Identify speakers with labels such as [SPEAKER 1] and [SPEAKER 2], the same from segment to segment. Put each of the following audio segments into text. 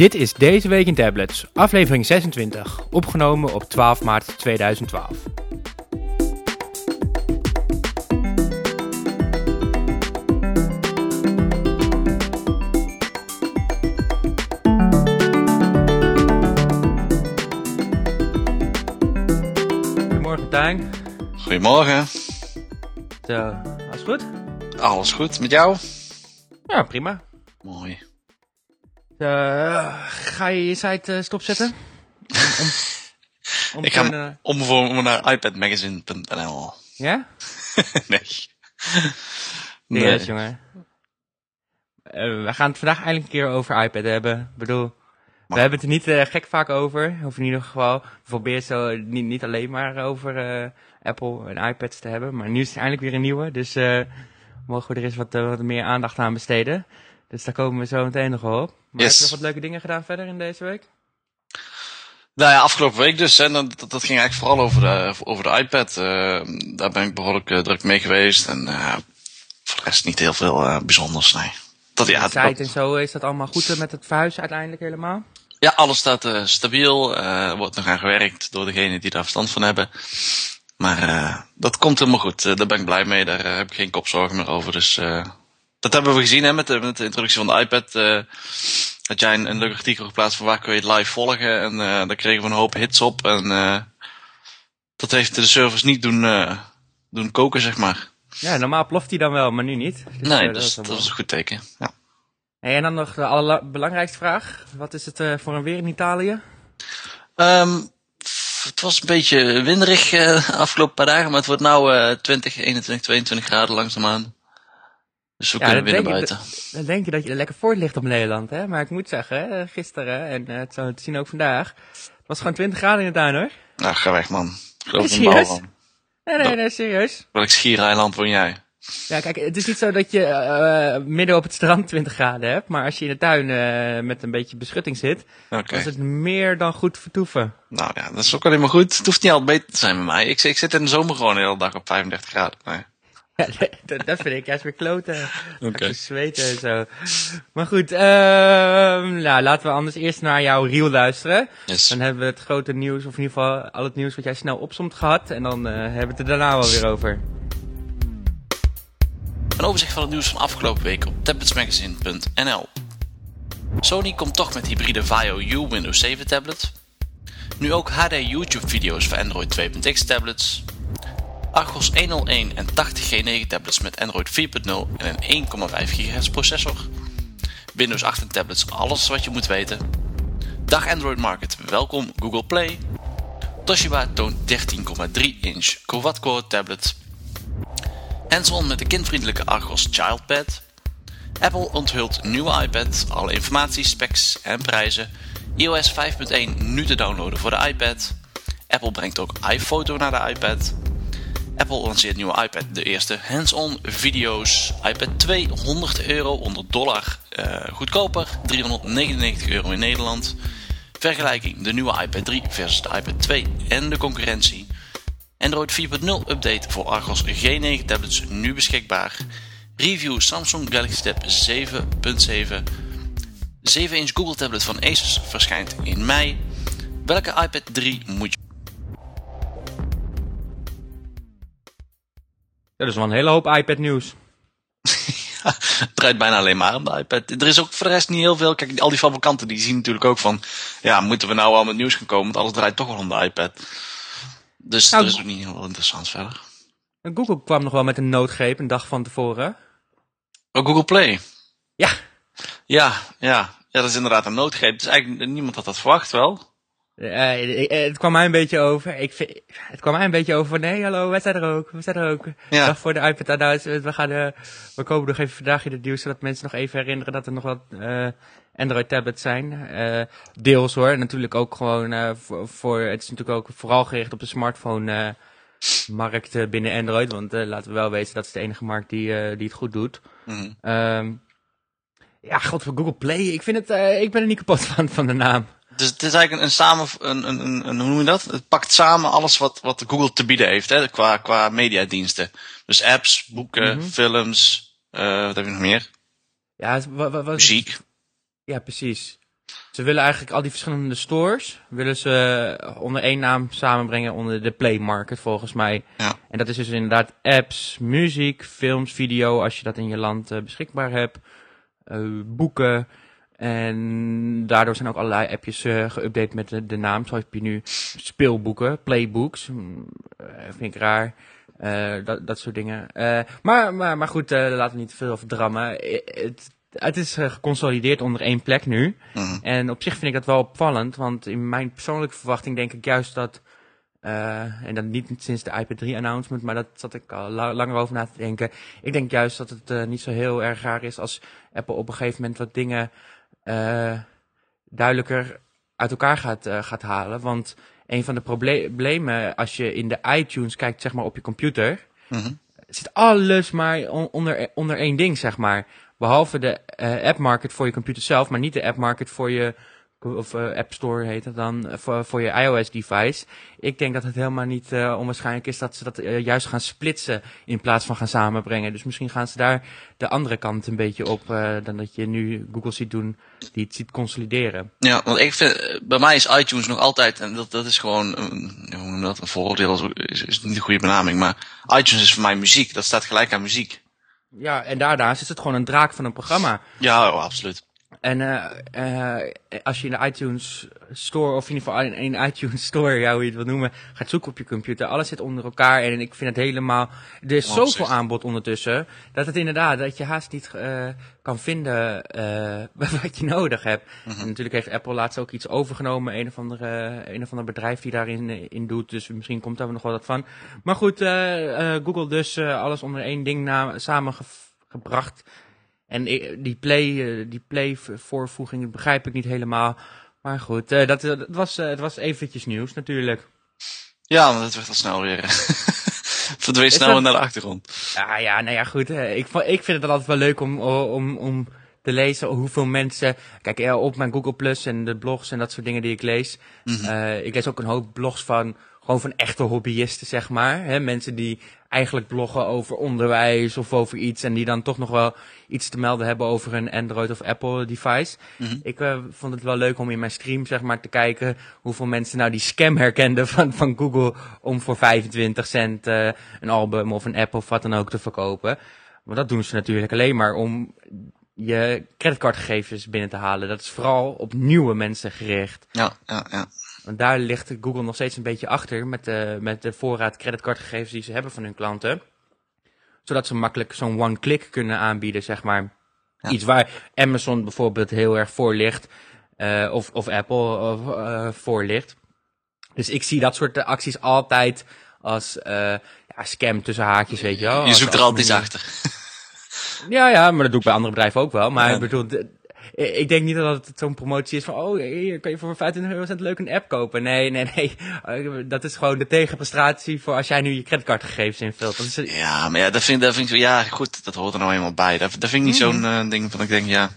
[SPEAKER 1] Dit is Deze Week in Tablets, aflevering 26, opgenomen op 12 maart 2012. Goedemorgen Tijn.
[SPEAKER 2] Goedemorgen.
[SPEAKER 1] Zo, alles goed?
[SPEAKER 2] Alles goed met jou?
[SPEAKER 1] Ja, prima.
[SPEAKER 2] Mooi.
[SPEAKER 1] Uh, ga je je site uh, stopzetten? Om,
[SPEAKER 2] om ik ga omvormen naar iPadmagazine.nl.
[SPEAKER 1] Ja?
[SPEAKER 2] nee.
[SPEAKER 1] nee. Jongen. Uh, we gaan het vandaag eindelijk een keer over iPad hebben. Ik bedoel, we hebben het er niet gek vaak over. Of in ieder geval, we proberen zo niet, niet alleen maar over Apple en iPads te hebben. Maar nu is het eindelijk weer een nieuwe. Dus mogen we er eens wat, wat meer aandacht aan besteden. Dus daar komen we zo meteen nog op. Maar yes. heb je nog wat leuke dingen gedaan verder in deze week?
[SPEAKER 2] Nou ja, afgelopen week dus. En dat, dat ging eigenlijk vooral over de, over de iPad. Uh, daar ben ik behoorlijk uh, druk mee geweest. En uh, voor de rest niet heel veel bijzonders, nee.
[SPEAKER 1] Dat, ja, de site en zo, is dat allemaal goed met het verhuizen uiteindelijk helemaal?
[SPEAKER 2] Ja, alles staat stabiel. Er wordt nog aan gewerkt door degenen die daar verstand van hebben. Maar dat komt helemaal goed. daar ben ik blij mee. Daar heb ik geen kopzorgen meer over. Dus dat hebben we gezien hè, met, de, met de introductie van de iPad. Uh, had jij een, een leuk artikel geplaatst van waar kun je het live volgen. En uh, daar kregen we een hoop hits op. En uh, dat heeft de servers niet doen, doen koken, zeg maar.
[SPEAKER 1] Ja, normaal ploft hij dan wel, maar nu niet.
[SPEAKER 2] Dus, nee, dat, dus, dat, is een goed teken. Ja.
[SPEAKER 1] en dan nog de allerbelangrijkste vraag. Wat is het voor een weer in Italië?
[SPEAKER 2] Um, het was een beetje winderig de afgelopen paar dagen, maar het wordt nu 20, 21, 22 graden langzaamaan. Dus we ja, kunnen buiten.
[SPEAKER 1] dan denk je dat je er lekker voor ligt op Nederland, hè? Maar ik moet zeggen, gisteren en uh, het zo te zien ook vandaag, het was gewoon 20 graden in de tuin, hoor.
[SPEAKER 2] Nou, ga weg, man.
[SPEAKER 1] Ik geloof een van. Nee, nee, nee, serieus.
[SPEAKER 2] Welk schiereiland woon jij?
[SPEAKER 1] Ja, kijk, het is niet zo dat je uh, midden op het strand 20 graden hebt, maar als je in de tuin uh, met een beetje beschutting zit, okay. dan is het meer dan goed vertoeven.
[SPEAKER 2] Nou ja, dat is ook alleen maar goed. Het hoeft niet altijd beter te zijn met mij. Ik, ik zit in de zomer gewoon de hele dag op 35 graden. Nee.
[SPEAKER 1] dat, dat, vind ik juist weer kloten.
[SPEAKER 2] Okay.
[SPEAKER 1] zweten en zo. Maar goed, uh, nou, laten we anders eerst naar jouw reel luisteren.
[SPEAKER 2] Yes.
[SPEAKER 1] Dan hebben we het grote nieuws, of in ieder geval al het nieuws wat jij snel opzomt gehad. En dan uh, hebben we het er daarna wel weer over.
[SPEAKER 2] Een overzicht van het nieuws van afgelopen week op tabletsmagazine.nl Sony komt toch met hybride Vaio U Windows 7 tablet. Nu ook HD YouTube video's voor Android 2.x tablets. Argos 101 en 80G9 tablets met Android 4.0 en een 1,5 GHz processor. Windows 8 en tablets, alles wat je moet weten. Dag Android Market, welkom Google Play. Toshiba toont 13,3 inch quad-core tablet. Hands-on met de kindvriendelijke Argos Childpad. Apple onthult nieuwe iPad, alle informatie, specs en prijzen. iOS 5.1 nu te downloaden voor de iPad. Apple brengt ook iPhoto naar de iPad. Apple lanceert nieuwe iPad, de eerste hands-on video's. iPad 2, 100 euro onder dollar. Uh, goedkoper, 399 euro in Nederland. Vergelijking, de nieuwe iPad 3 versus de iPad 2 en de concurrentie. Android 4.0 update voor Argos G9 tablets nu beschikbaar. Review Samsung Galaxy Tab 7.7. 7-inch Google tablet van Asus verschijnt in mei. Welke iPad 3 moet je
[SPEAKER 1] Dat is wel een hele hoop iPad nieuws.
[SPEAKER 2] ja, het draait bijna alleen maar om de iPad. Er is ook voor de rest niet heel veel. Kijk, al die fabrikanten die zien natuurlijk ook van... Ja, moeten we nou al met nieuws gaan komen? Want alles draait toch wel om de iPad. Dus nou, dat is ook niet heel interessant verder.
[SPEAKER 1] Google kwam nog wel met een noodgreep een dag van tevoren.
[SPEAKER 2] Oh, Google Play?
[SPEAKER 1] Ja.
[SPEAKER 2] Ja, ja. Ja, dat is inderdaad een noodgreep. Dus eigenlijk niemand had dat verwacht wel.
[SPEAKER 1] Uh, het kwam mij een beetje over. Ik vind, het kwam mij een beetje over van, nee, hallo, wij zijn er ook. We zijn er ook. Ja. Dag voor de iPad announcement. We gaan, uh, we komen nog even vandaag in het nieuws, zodat mensen nog even herinneren dat er nog wat uh, Android tablets zijn. deels hoor. natuurlijk ook gewoon voor, voor, het is natuurlijk ook vooral gericht op de smartphone markt binnen Android. Want laten we wel weten, dat is de enige markt die, die het goed doet. Mm -hmm. ja, god, voor Google Play. Ik vind het, ik ben er niet kapot van, van de naam.
[SPEAKER 2] Dus het is eigenlijk een samen, een, een, een, een, hoe noem je dat? Het pakt samen alles wat, wat Google te bieden heeft, hè, qua, qua mediadiensten. Dus apps, boeken, mm -hmm. films, uh, wat heb je nog meer?
[SPEAKER 1] Ja, wat, wat,
[SPEAKER 2] Muziek.
[SPEAKER 1] Ja, precies. Ze willen eigenlijk al die verschillende stores, willen ze onder één naam samenbrengen onder de Play Market volgens mij.
[SPEAKER 2] Ja.
[SPEAKER 1] En dat is dus inderdaad apps, muziek, films, video, als je dat in je land uh, beschikbaar hebt, uh, boeken. En daardoor zijn ook allerlei appjes uh, geüpdate met de, de, naam. Zo heb je nu speelboeken, playbooks. Mm, vind ik raar. dat, dat soort dingen. maar, maar, maar goed, laten we niet te veel over drammen. Het, het is geconsolideerd onder één plek nu.
[SPEAKER 2] Mhm.
[SPEAKER 1] En op zich vind ik dat wel opvallend, want in mijn persoonlijke verwachting denk ik juist dat, en dan niet sinds de iPad 3 announcement, maar dat zat ik al la langer over na te denken. Ik denk juist dat het niet zo heel erg raar is als Apple op een gegeven moment wat dingen uh, duidelijker uit elkaar gaat, gaat halen. Want een van de problemen als je in de iTunes kijkt, zeg maar op je computer,
[SPEAKER 2] Mhm.
[SPEAKER 1] zit alles maar onder, onder één ding, zeg maar. Behalve de uh, app market voor je computer zelf, maar niet de app market voor je, of uh, App Store heet het dan, voor, voor je iOS device. Ik denk dat het helemaal niet uh, onwaarschijnlijk is dat ze dat juist gaan splitsen in plaats van gaan samenbrengen. Dus misschien gaan ze daar de andere kant een beetje op dan dat je nu Google ziet doen, die het ziet consolideren.
[SPEAKER 2] Ja, want ik vind, bij mij is iTunes nog altijd, en dat, dat is gewoon, een, hoe noem dat, een vooroordeel is, is niet de goede benaming, maar iTunes is voor mij muziek, dat staat gelijk aan muziek.
[SPEAKER 1] Ja, en daarnaast is het gewoon een draak van een programma.
[SPEAKER 2] Ja, oh, absoluut.
[SPEAKER 1] En uh, uh, als je in de iTunes Store, of in ieder geval in een iTunes Store, ja, hoe je het wil noemen, gaat zoeken op je computer, alles zit onder elkaar en ik vind het helemaal, er is oh, zoveel aanbod ondertussen, dat het inderdaad, dat je haast niet uh, kan vinden wat je nodig hebt.
[SPEAKER 2] Mhm.
[SPEAKER 1] En natuurlijk heeft Apple laatst ook iets overgenomen, een of andere, een of ander bedrijf die daarin in doet, dus misschien komt daar nog wel wat van. Maar goed, Google dus alles onder één ding na, samengebracht. En die play, die play voorvoeging begrijp ik niet helemaal. Maar goed, uh, dat, dat was, het was eventjes nieuws natuurlijk.
[SPEAKER 2] Ja, maar dat werd al snel weer. Verdween snel dat... naar de achtergrond.
[SPEAKER 1] Ja, ja, nou ja, goed. Ik, ik vind het altijd wel leuk om, om, om te lezen hoeveel mensen. Kijk, op mijn Google Plus en de blogs en dat soort dingen die ik lees.
[SPEAKER 2] Mm
[SPEAKER 1] -hmm. ik lees ook een hoop blogs van. Gewoon van echte hobbyisten, zeg maar. Hè? Mensen die eigenlijk bloggen over onderwijs of over iets. En die dan toch nog wel iets te melden hebben over een Android of Apple device.
[SPEAKER 2] Mm -hmm.
[SPEAKER 1] Ik uh, vond het wel leuk om in mijn stream zeg maar te kijken hoeveel mensen nou die scam herkenden van, van Google om voor 25 cent uh, een album of een app of wat dan ook te verkopen. Maar dat doen ze natuurlijk alleen maar om je creditcardgegevens binnen te halen. Dat is vooral op nieuwe mensen gericht.
[SPEAKER 2] Ja, ja, ja.
[SPEAKER 1] Want daar ligt Google nog steeds een beetje achter met de, met de voorraad creditcardgegevens die ze hebben van hun klanten. Zodat ze makkelijk zo'n one-click kunnen aanbieden, zeg maar.
[SPEAKER 2] Ja.
[SPEAKER 1] Iets waar Amazon bijvoorbeeld heel erg voor ligt. Uh, of, of Apple of, uh, voor ligt. Dus ik zie dat soort acties altijd als uh, ja, scam tussen haakjes, weet je wel.
[SPEAKER 2] Je zoekt
[SPEAKER 1] als,
[SPEAKER 2] er altijd iets achter.
[SPEAKER 1] Ja, ja, maar dat doe ik bij andere bedrijven ook wel. Maar ja. ik bedoel, ik denk niet dat het zo'n promotie is van, oh, hier kan je voor 25 euro leuk een app kopen. Nee, nee, nee. Dat is gewoon de tegenprestatie voor als jij nu je creditcardgegevens invult. Dat is...
[SPEAKER 2] Ja, maar ja, dat vind, dat vind ik, ja, goed, dat hoort er nou eenmaal bij. Dat, dat vind ik niet
[SPEAKER 1] Mhm.
[SPEAKER 2] zo'n uh, ding van, ik denk, ja.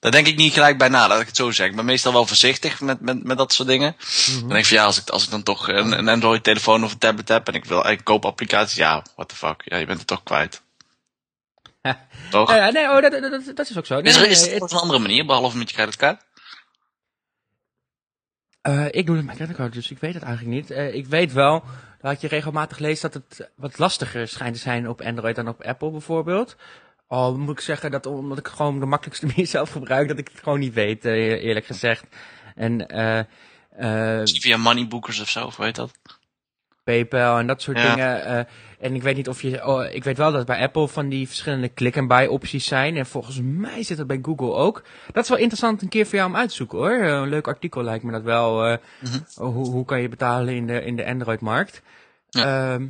[SPEAKER 2] Daar denk ik niet gelijk bij na, laat ik het zo zeggen. Ik ben meestal wel voorzichtig met, met, met dat soort dingen.
[SPEAKER 1] Mhm.
[SPEAKER 2] Dan denk ik van, ja, als ik, als ik dan toch een, een Android telefoon of een tablet heb en ik wil, ik koop applicaties, ja, what the fuck. Ja, je bent het toch kwijt. Toch?
[SPEAKER 1] Ja, nee, oh, dat, dat, dat, is ook zo. Nee,
[SPEAKER 2] is er, is
[SPEAKER 1] nee,
[SPEAKER 2] op een andere manier, behalve met je creditcard?
[SPEAKER 1] Uh, ik doe het met creditcard, dus ik weet het eigenlijk niet. Uh, ik weet wel, dat je regelmatig leest dat het wat lastiger schijnt te zijn op Android dan op Apple bijvoorbeeld. Al moet ik zeggen dat omdat ik gewoon de makkelijkste manier zelf gebruik, dat ik het gewoon niet weet, uh, eerlijk gezegd. En,
[SPEAKER 2] via moneybookers of zo, of weet dat?
[SPEAKER 1] PayPal en dat soort
[SPEAKER 2] Ja.
[SPEAKER 1] dingen. Uh, en ik weet niet of je. Oh, ik weet wel dat bij Apple van die verschillende click-and-buy opties zijn. En volgens mij zit dat bij Google ook. Dat is wel interessant een keer voor jou om uit te zoeken hoor. Uh, een leuk artikel lijkt me dat wel. Uh,
[SPEAKER 2] Mhm.
[SPEAKER 1] hoe, hoe kan je betalen in de, in de Android-markt?
[SPEAKER 2] Ja.
[SPEAKER 1] Ehm,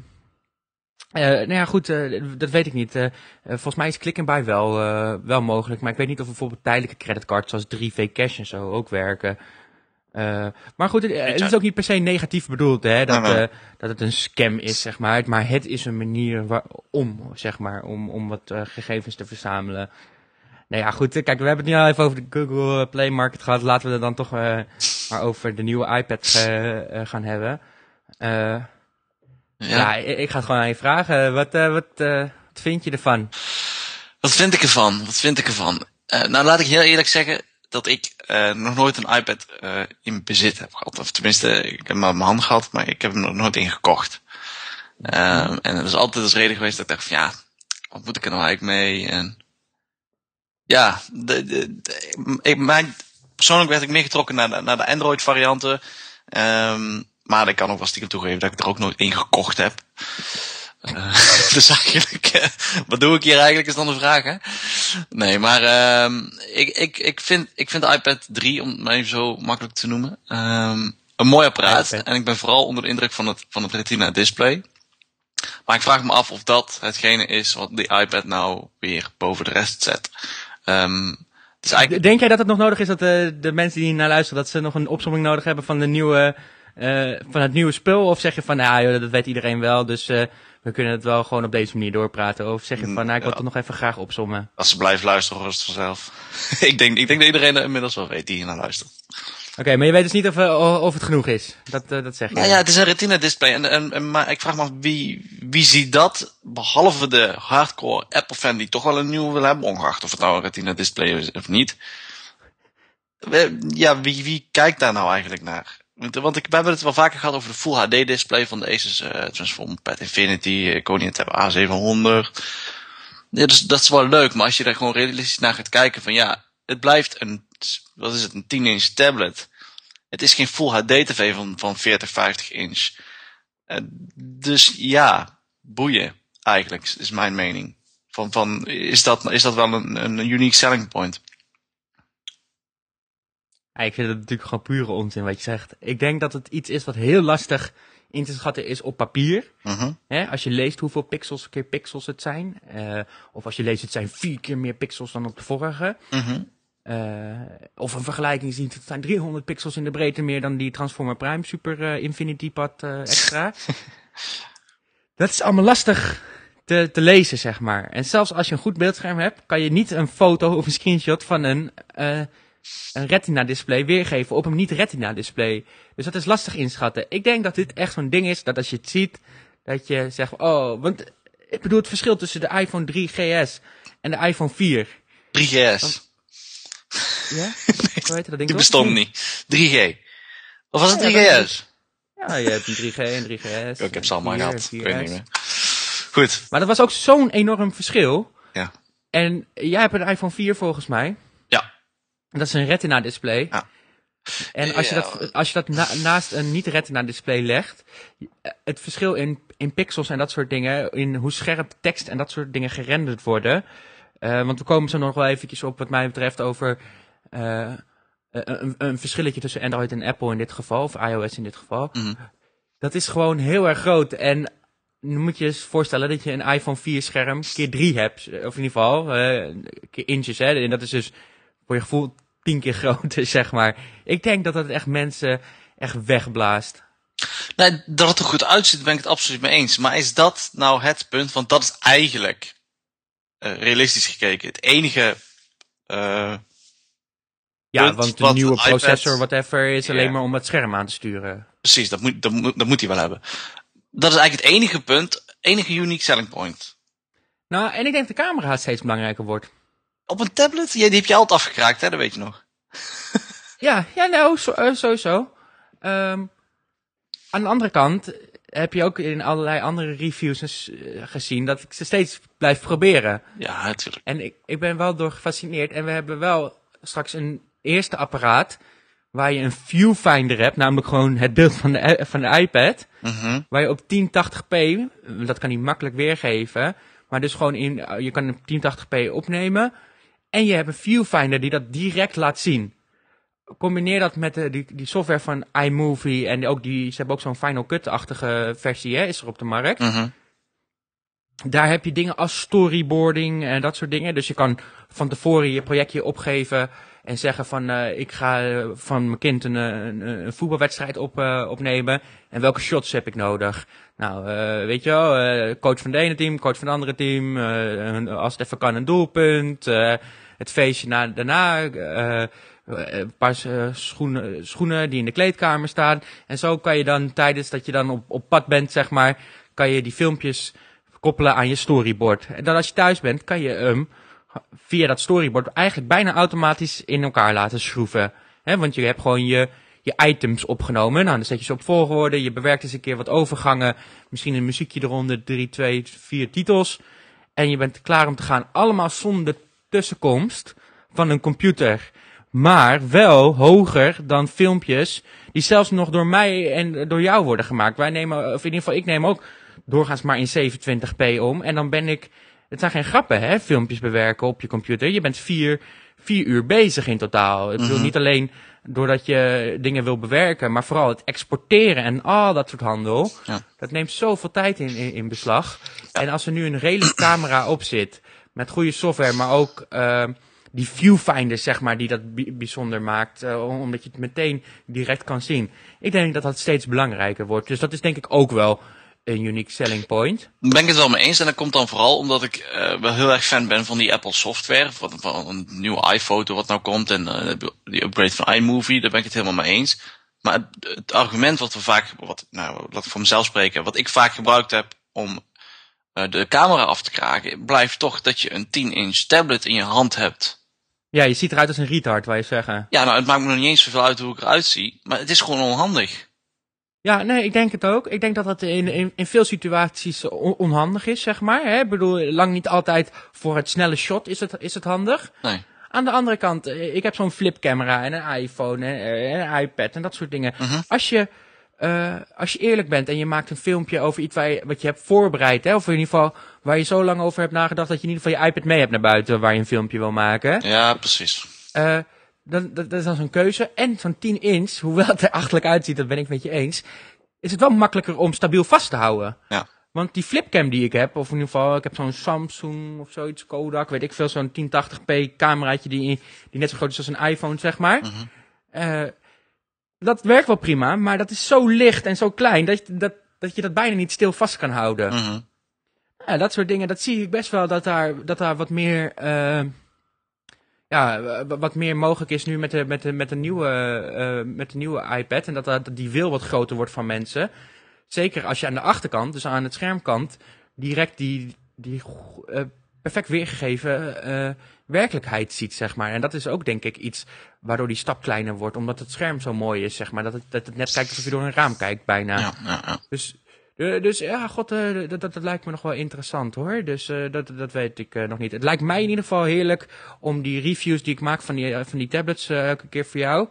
[SPEAKER 1] eh, nou ja, goed, eh, dat weet ik niet. Eh, eh, volgens mij is click-and-buy wel, eh, wel mogelijk. Maar ik weet niet of bijvoorbeeld tijdelijke creditcards zoals 3V Cash en zo ook werken. Eh, maar goed, het, het is ook niet per se negatief bedoeld, hè, dat,
[SPEAKER 2] Nee, nee.
[SPEAKER 1] eh, dat het een scam is, zeg maar. Maar het is een manier waar, om, zeg maar, om, om wat eh, gegevens te verzamelen. Nou ja, goed, eh, kijk, we hebben het nu al even over de Google Play Market gehad. Laten we het dan toch eh, maar over de nieuwe iPad eh, eh, gaan hebben. Eh, ja,
[SPEAKER 2] Ja.
[SPEAKER 1] ik, ik ga het gewoon aan je vragen. Wat, eh, wat, eh, wat vind je ervan?
[SPEAKER 2] Wat vind ik ervan? Wat vind ik ervan? Eh, nou, laat ik heel eerlijk zeggen dat ik nog nooit een iPad in bezit heb gehad. Of tenminste, ik heb hem aan mijn hand gehad, maar ik heb hem nog nooit ingekocht. Um, en dat is altijd als reden geweest dat ik dacht van ja, wat moet ik er nou eigenlijk mee? En ja, de, de, de, ik, mijn, persoonlijk werd ik meer getrokken naar de, naar de Android varianten. Um, maar ik kan ook wel stiekem toegeven dat ik er ook nooit één gekocht heb. Uh, dus eigenlijk, uh, wat doe ik hier eigenlijk is dan de vraag, hè? Nee, maar uh, ik, ik, ik, vind, ik vind de iPad 3, om het maar even zo makkelijk te noemen, um, een mooi apparaat. En ik ben vooral onder de indruk van het, van het Retina display. Maar ik vraag me af of dat hetgene is wat die iPad nou weer boven de rest zet. Um,
[SPEAKER 1] dus eigenlijk... Denk jij dat het nog nodig is dat de, de mensen die naar luisteren, dat ze nog een opzomming nodig hebben van de nieuwe uh, van het nieuwe spul? Of zeg je van, nou dat weet iedereen wel, dus uh, we kunnen het wel gewoon op deze manier doorpraten? Of zeg je van, nou ik wil het nog even graag opzommen?
[SPEAKER 2] Als ze blijven luisteren, hoor het vanzelf. ik, denk, ik denk dat iedereen er inmiddels wel weet die hier naar luistert.
[SPEAKER 1] Oké, maar je weet dus niet of, uh, of het genoeg is. Dat, uh, dat zeg je.
[SPEAKER 2] Ja, ja, het is een retina display. En, en, en, maar ik vraag me af, wie, wie ziet dat, behalve de hardcore Apple fan die toch wel een nieuwe wil hebben, ongeacht of het nou een retina display is of niet. Ja, wie, wie kijkt daar nou eigenlijk naar? Want ik, we hebben het wel vaker gehad over de Full HD display van de Asus uh, Transform Pad Infinity, uh, Koning Tab A700. Ja, dus dat is wel leuk, maar als je daar gewoon realistisch naar gaat kijken van ja, het blijft een, wat is het, een 10 inch tablet. Het is geen Full HD tv van, van 40, 50 inch. Uh, dus ja, boeien eigenlijk, is mijn mening. Van, van, is, dat, is dat wel een, een unique selling point?
[SPEAKER 1] Ik vind het natuurlijk gewoon pure onzin wat je zegt. Ik denk dat het iets is wat heel lastig in te schatten is op papier. Uh als je leest hoeveel pixels keer pixels het zijn. Uh, of als je leest het zijn vier keer meer pixels dan op de vorige. Uh uh, of een vergelijking ziet, het zijn 300 pixels in de breedte meer dan die Transformer Prime Super uh, Infinity Pad extra. dat is allemaal lastig te, te lezen, zeg maar. En zelfs als je een goed beeldscherm hebt, kan je niet een foto of een screenshot van een een retina display weergeven op een niet retina display. Dus dat is lastig inschatten. Ik denk dat dit echt zo'n ding is dat als je het ziet, dat je zegt, oh, want ik bedoel het verschil tussen de iPhone 3GS en de iPhone 4.
[SPEAKER 2] 3GS.
[SPEAKER 1] ja? Hoe heet dat ding?
[SPEAKER 2] Die bestond niet. 3G. Of was het 3GS?
[SPEAKER 1] Ja, je hebt een 3G en 3GS.
[SPEAKER 2] ik heb ze allemaal gehad. Ik weet niet meer. Goed.
[SPEAKER 1] Maar dat was ook zo'n enorm verschil.
[SPEAKER 2] Ja.
[SPEAKER 1] En jij hebt een iPhone 4 volgens mij. Dat is een retina display. Ja. En als je dat, als je dat naast een niet-retina display legt, het verschil in, in pixels en dat soort dingen, in hoe scherp tekst en dat soort dingen gerenderd worden. Uh, want we komen zo nog wel eventjes op wat mij betreft over uh, een, een, verschilletje tussen Android en Apple in dit geval, of iOS in dit geval. Mm -hmm. Dat is gewoon heel erg groot. En nu moet je je eens voorstellen dat je een iPhone 4 scherm keer 3 hebt. Of in ieder geval, uh, keer inches. Hè? En dat is dus voor je gevoel tien keer groter, zeg maar. Ik denk dat dat echt mensen echt wegblaast.
[SPEAKER 2] Nee, dat het er goed uitziet, ben ik het absoluut mee eens. Maar is dat nou het punt? Want dat is eigenlijk, uh, realistisch gekeken, het enige... Uh,
[SPEAKER 1] ja, want de nieuwe processor, whatever, is alleen maar om het scherm aan te sturen.
[SPEAKER 2] Precies, dat moet, dat, moet, dat moet hij wel hebben. Dat is eigenlijk het enige punt, enige unique selling point.
[SPEAKER 1] Nou, en ik denk dat de camera steeds belangrijker wordt.
[SPEAKER 2] Op een tablet? Ja, die heb je altijd afgekraakt, hè? Dat weet je nog.
[SPEAKER 1] ja, ja, nou, zo, uh, sowieso. Um, aan de andere kant heb je ook in allerlei andere reviews uh, gezien dat ik ze steeds blijf proberen.
[SPEAKER 2] Ja, natuurlijk.
[SPEAKER 1] En ik, ik ben wel door gefascineerd. En we hebben wel straks een eerste apparaat waar je een viewfinder hebt, namelijk gewoon het beeld van de, van de iPad. Mhm. Waar je op 1080p, dat kan hij makkelijk weergeven, maar dus gewoon in, je kan een 1080p opnemen. En je hebt een viewfinder die dat direct laat zien. Combineer dat met de, die, die software van iMovie en ook die, ze hebben ook zo'n Final Cut-achtige versie, hè, is er op de markt. Uh -huh. Daar heb je dingen als storyboarding en dat soort dingen. Dus je kan van tevoren je projectje opgeven en zeggen van uh, ik ga uh, van mijn kind een, een, een voetbalwedstrijd op, uh, opnemen. En welke shots heb ik nodig? Nou, weet je wel, coach van de ene team, coach van het andere team. als het even kan, een doelpunt. het feestje na, daarna. een paar schoenen, schoenen die in de kleedkamer staan. En zo kan je dan tijdens dat je dan op, op pad bent, zeg maar, kan je die filmpjes koppelen aan je storyboard. En dan als je thuis bent, kan je hem via dat storyboard eigenlijk bijna automatisch in elkaar laten schroeven. Want je hebt gewoon je, je items opgenomen. Nou, dan zet je ze op volgorde. Je bewerkt eens een keer wat overgangen. Misschien een muziekje eronder. Drie, twee, vier titels. En je bent klaar om te gaan. Allemaal zonder tussenkomst van een computer. Maar wel hoger dan filmpjes die zelfs nog door mij en door jou worden gemaakt. Wij nemen, of in ieder geval ik neem ook doorgaans maar in 27p om. En dan ben ik, het zijn geen grappen hè, filmpjes bewerken op je computer. Je bent vier, vier uur bezig in totaal. Ik bedoel, mhm. niet alleen doordat je dingen wil bewerken, maar vooral het exporteren en al dat soort handel. Ja. Dat neemt zoveel tijd in, in, in beslag. En als er nu een redelijke camera op zit, met goede software, maar ook uh, die viewfinder, zeg maar, die dat bijzonder maakt, uh, omdat je het meteen direct kan zien. Ik denk dat dat steeds belangrijker wordt. Dus dat is denk ik ook wel een unique selling point.
[SPEAKER 2] Daar ben ik het wel mee eens. En dat komt dan vooral omdat ik uh, wel heel erg fan ben van die Apple software. Van, van een nieuwe iPhoto wat nou komt en uh, die upgrade van iMovie. Daar ben ik het helemaal mee eens. Maar het, het argument wat we vaak, wat, nou, laat ik voor mezelf spreken, wat ik vaak gebruikt heb om uh, de camera af te kraken, blijft toch dat je een 10-inch tablet in je hand hebt.
[SPEAKER 1] Ja, je ziet eruit als een retard, waar je zeggen.
[SPEAKER 2] Ja, nou, het maakt me nog niet eens zoveel uit hoe ik eruit zie. Maar het is gewoon onhandig.
[SPEAKER 1] Ja, nee, ik denk het ook. Ik denk dat dat in, in, in veel situaties onhandig is, zeg maar. Hè? Ik bedoel, lang niet altijd voor het snelle shot is het, is het handig.
[SPEAKER 2] Nee.
[SPEAKER 1] Aan de andere kant, eh, ik heb zo'n flipcamera en een iPhone en, een iPad en dat soort dingen. Mhm. Als je uh, als je eerlijk bent en je maakt een filmpje over iets waar je, wat je hebt voorbereid, hè, of in ieder geval waar je zo lang over hebt nagedacht dat je in ieder geval je iPad mee hebt naar buiten waar je een filmpje wil maken.
[SPEAKER 2] Ja, precies.
[SPEAKER 1] Uh, dan, dat, dat is dan zo'n keuze. En zo'n 10 inch, hoewel het er achterlijk uitziet, dat ben ik met je eens, is het wel makkelijker om stabiel vast te houden.
[SPEAKER 2] Ja.
[SPEAKER 1] Want die flipcam die ik heb, of in ieder geval, ik heb zo'n Samsung of zoiets, Kodak, weet ik veel, zo'n 1080p cameraatje die, die net zo groot is als een iPhone, zeg maar. Mm -hmm. dat werkt wel prima, maar dat is zo licht en zo klein dat, dat, dat je dat bijna niet stil vast kan houden.
[SPEAKER 2] Mm
[SPEAKER 1] ja, dat soort dingen, dat zie ik best wel dat daar, dat daar wat meer... Uh, ja, wat meer mogelijk is nu met de, met de, met de, nieuwe, uh, met de nieuwe iPad. En dat, dat die wil wat groter wordt van mensen. Zeker als je aan de achterkant, dus aan het schermkant, direct die, die uh, perfect weergegeven uh, werkelijkheid ziet, zeg maar. En dat is ook denk ik iets waardoor die stap kleiner wordt, omdat het scherm zo mooi is, zeg maar. Dat het, dat het net kijkt alsof je door een raam kijkt, bijna.
[SPEAKER 2] Ja, ja, ja.
[SPEAKER 1] Dus dus ja, god, uh, dat, dat, dat, lijkt me nog wel interessant hoor. Dus uh, dat, dat weet ik nog niet. Het lijkt mij in ieder geval heerlijk om die reviews die ik maak van die, van die tablets elke keer voor jou.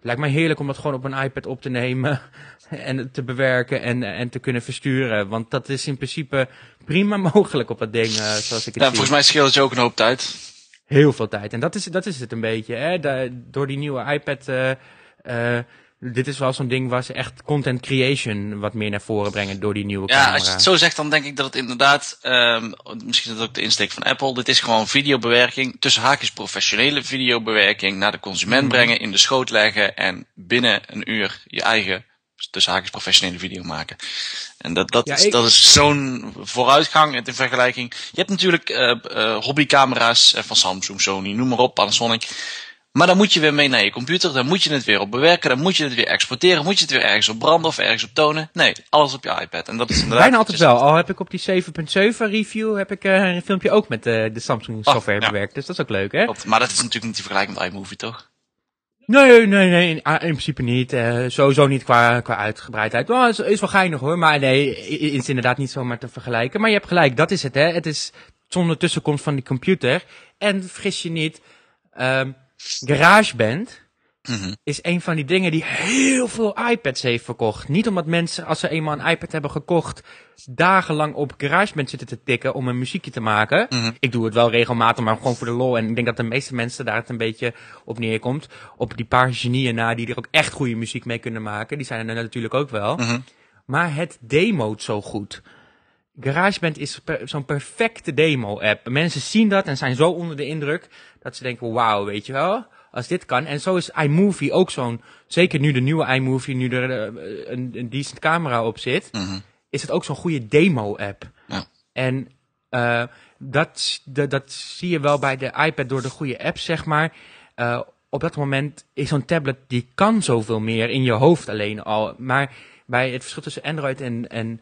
[SPEAKER 1] Lijkt mij heerlijk om dat gewoon op een iPad op te nemen en te bewerken en, en te kunnen versturen. Want dat is in principe prima mogelijk op dat ding, zoals ik het
[SPEAKER 2] ja, Volgens mij scheelt het je ook een hoop tijd.
[SPEAKER 1] Heel veel tijd. En dat is, dat is het een beetje. Hè? door die nieuwe iPad dit is wel zo'n ding waar ze echt content creation wat meer naar voren brengen door die nieuwe ja, camera.
[SPEAKER 2] Ja, als je het zo zegt, dan denk ik dat het inderdaad, um, misschien is dat ook de insteek van Apple, dit is gewoon videobewerking, tussen haakjes professionele videobewerking, naar de consument mhm. brengen, in de schoot leggen en binnen een uur je eigen, tussen haakjes professionele video maken. En dat, dat, is, dat is zo'n vooruitgang in vergelijking. Je hebt natuurlijk uh, uh, hobbycamera's van Samsung, Sony, noem maar op, Panasonic maar dan moet je weer mee naar je computer, dan moet je het weer op bewerken, dan moet je het weer exporteren, moet je het weer ergens op branden of ergens op tonen. Nee, alles op je iPad. En dat is inderdaad...
[SPEAKER 1] Bijna altijd wel. Al heb ik op die 7.7 review heb ik uh, een filmpje ook met uh, de Samsung oh, software bewerkt. Dus dat is ook leuk, hè?
[SPEAKER 2] Maar dat is natuurlijk niet te vergelijken met iMovie, toch?
[SPEAKER 1] Nee, nee, nee, in, in principe niet. Uh, sowieso niet qua, qua uitgebreidheid. Well, is, is wel geinig hoor, maar nee, is inderdaad niet zomaar te vergelijken. Maar je hebt gelijk, dat is het hè. Het is zonder tussenkomst van die computer. En vergis je niet, um, GarageBand mm is een van die dingen die heel veel iPads heeft verkocht. Niet omdat mensen, als ze eenmaal een iPad hebben gekocht, dagenlang op GarageBand zitten te tikken om een muziekje te maken. Mhm. Ik doe het wel regelmatig, maar gewoon voor de lol. En ik denk dat de meeste mensen daar het een beetje op neerkomt. Op die paar genieën na die er ook echt goede muziek mee kunnen maken. Die zijn er natuurlijk ook wel.
[SPEAKER 2] Mhm.
[SPEAKER 1] Maar het demoot zo goed. GarageBand is zo'n perfecte demo-app. Mensen zien dat en zijn zo onder de indruk dat ze denken, wauw, weet je wel, als dit kan. En zo is iMovie ook zo'n, zeker nu de nieuwe iMovie, nu er uh, een, een decent camera op zit,
[SPEAKER 2] mhm.
[SPEAKER 1] is het ook zo'n goede demo-app.
[SPEAKER 2] Ja.
[SPEAKER 1] En uh, dat, dat, dat zie je wel bij de iPad door de goede apps, zeg maar. Uh, op dat moment is zo'n tablet, die kan zoveel meer in je hoofd alleen al. Maar bij het verschil tussen Android en, en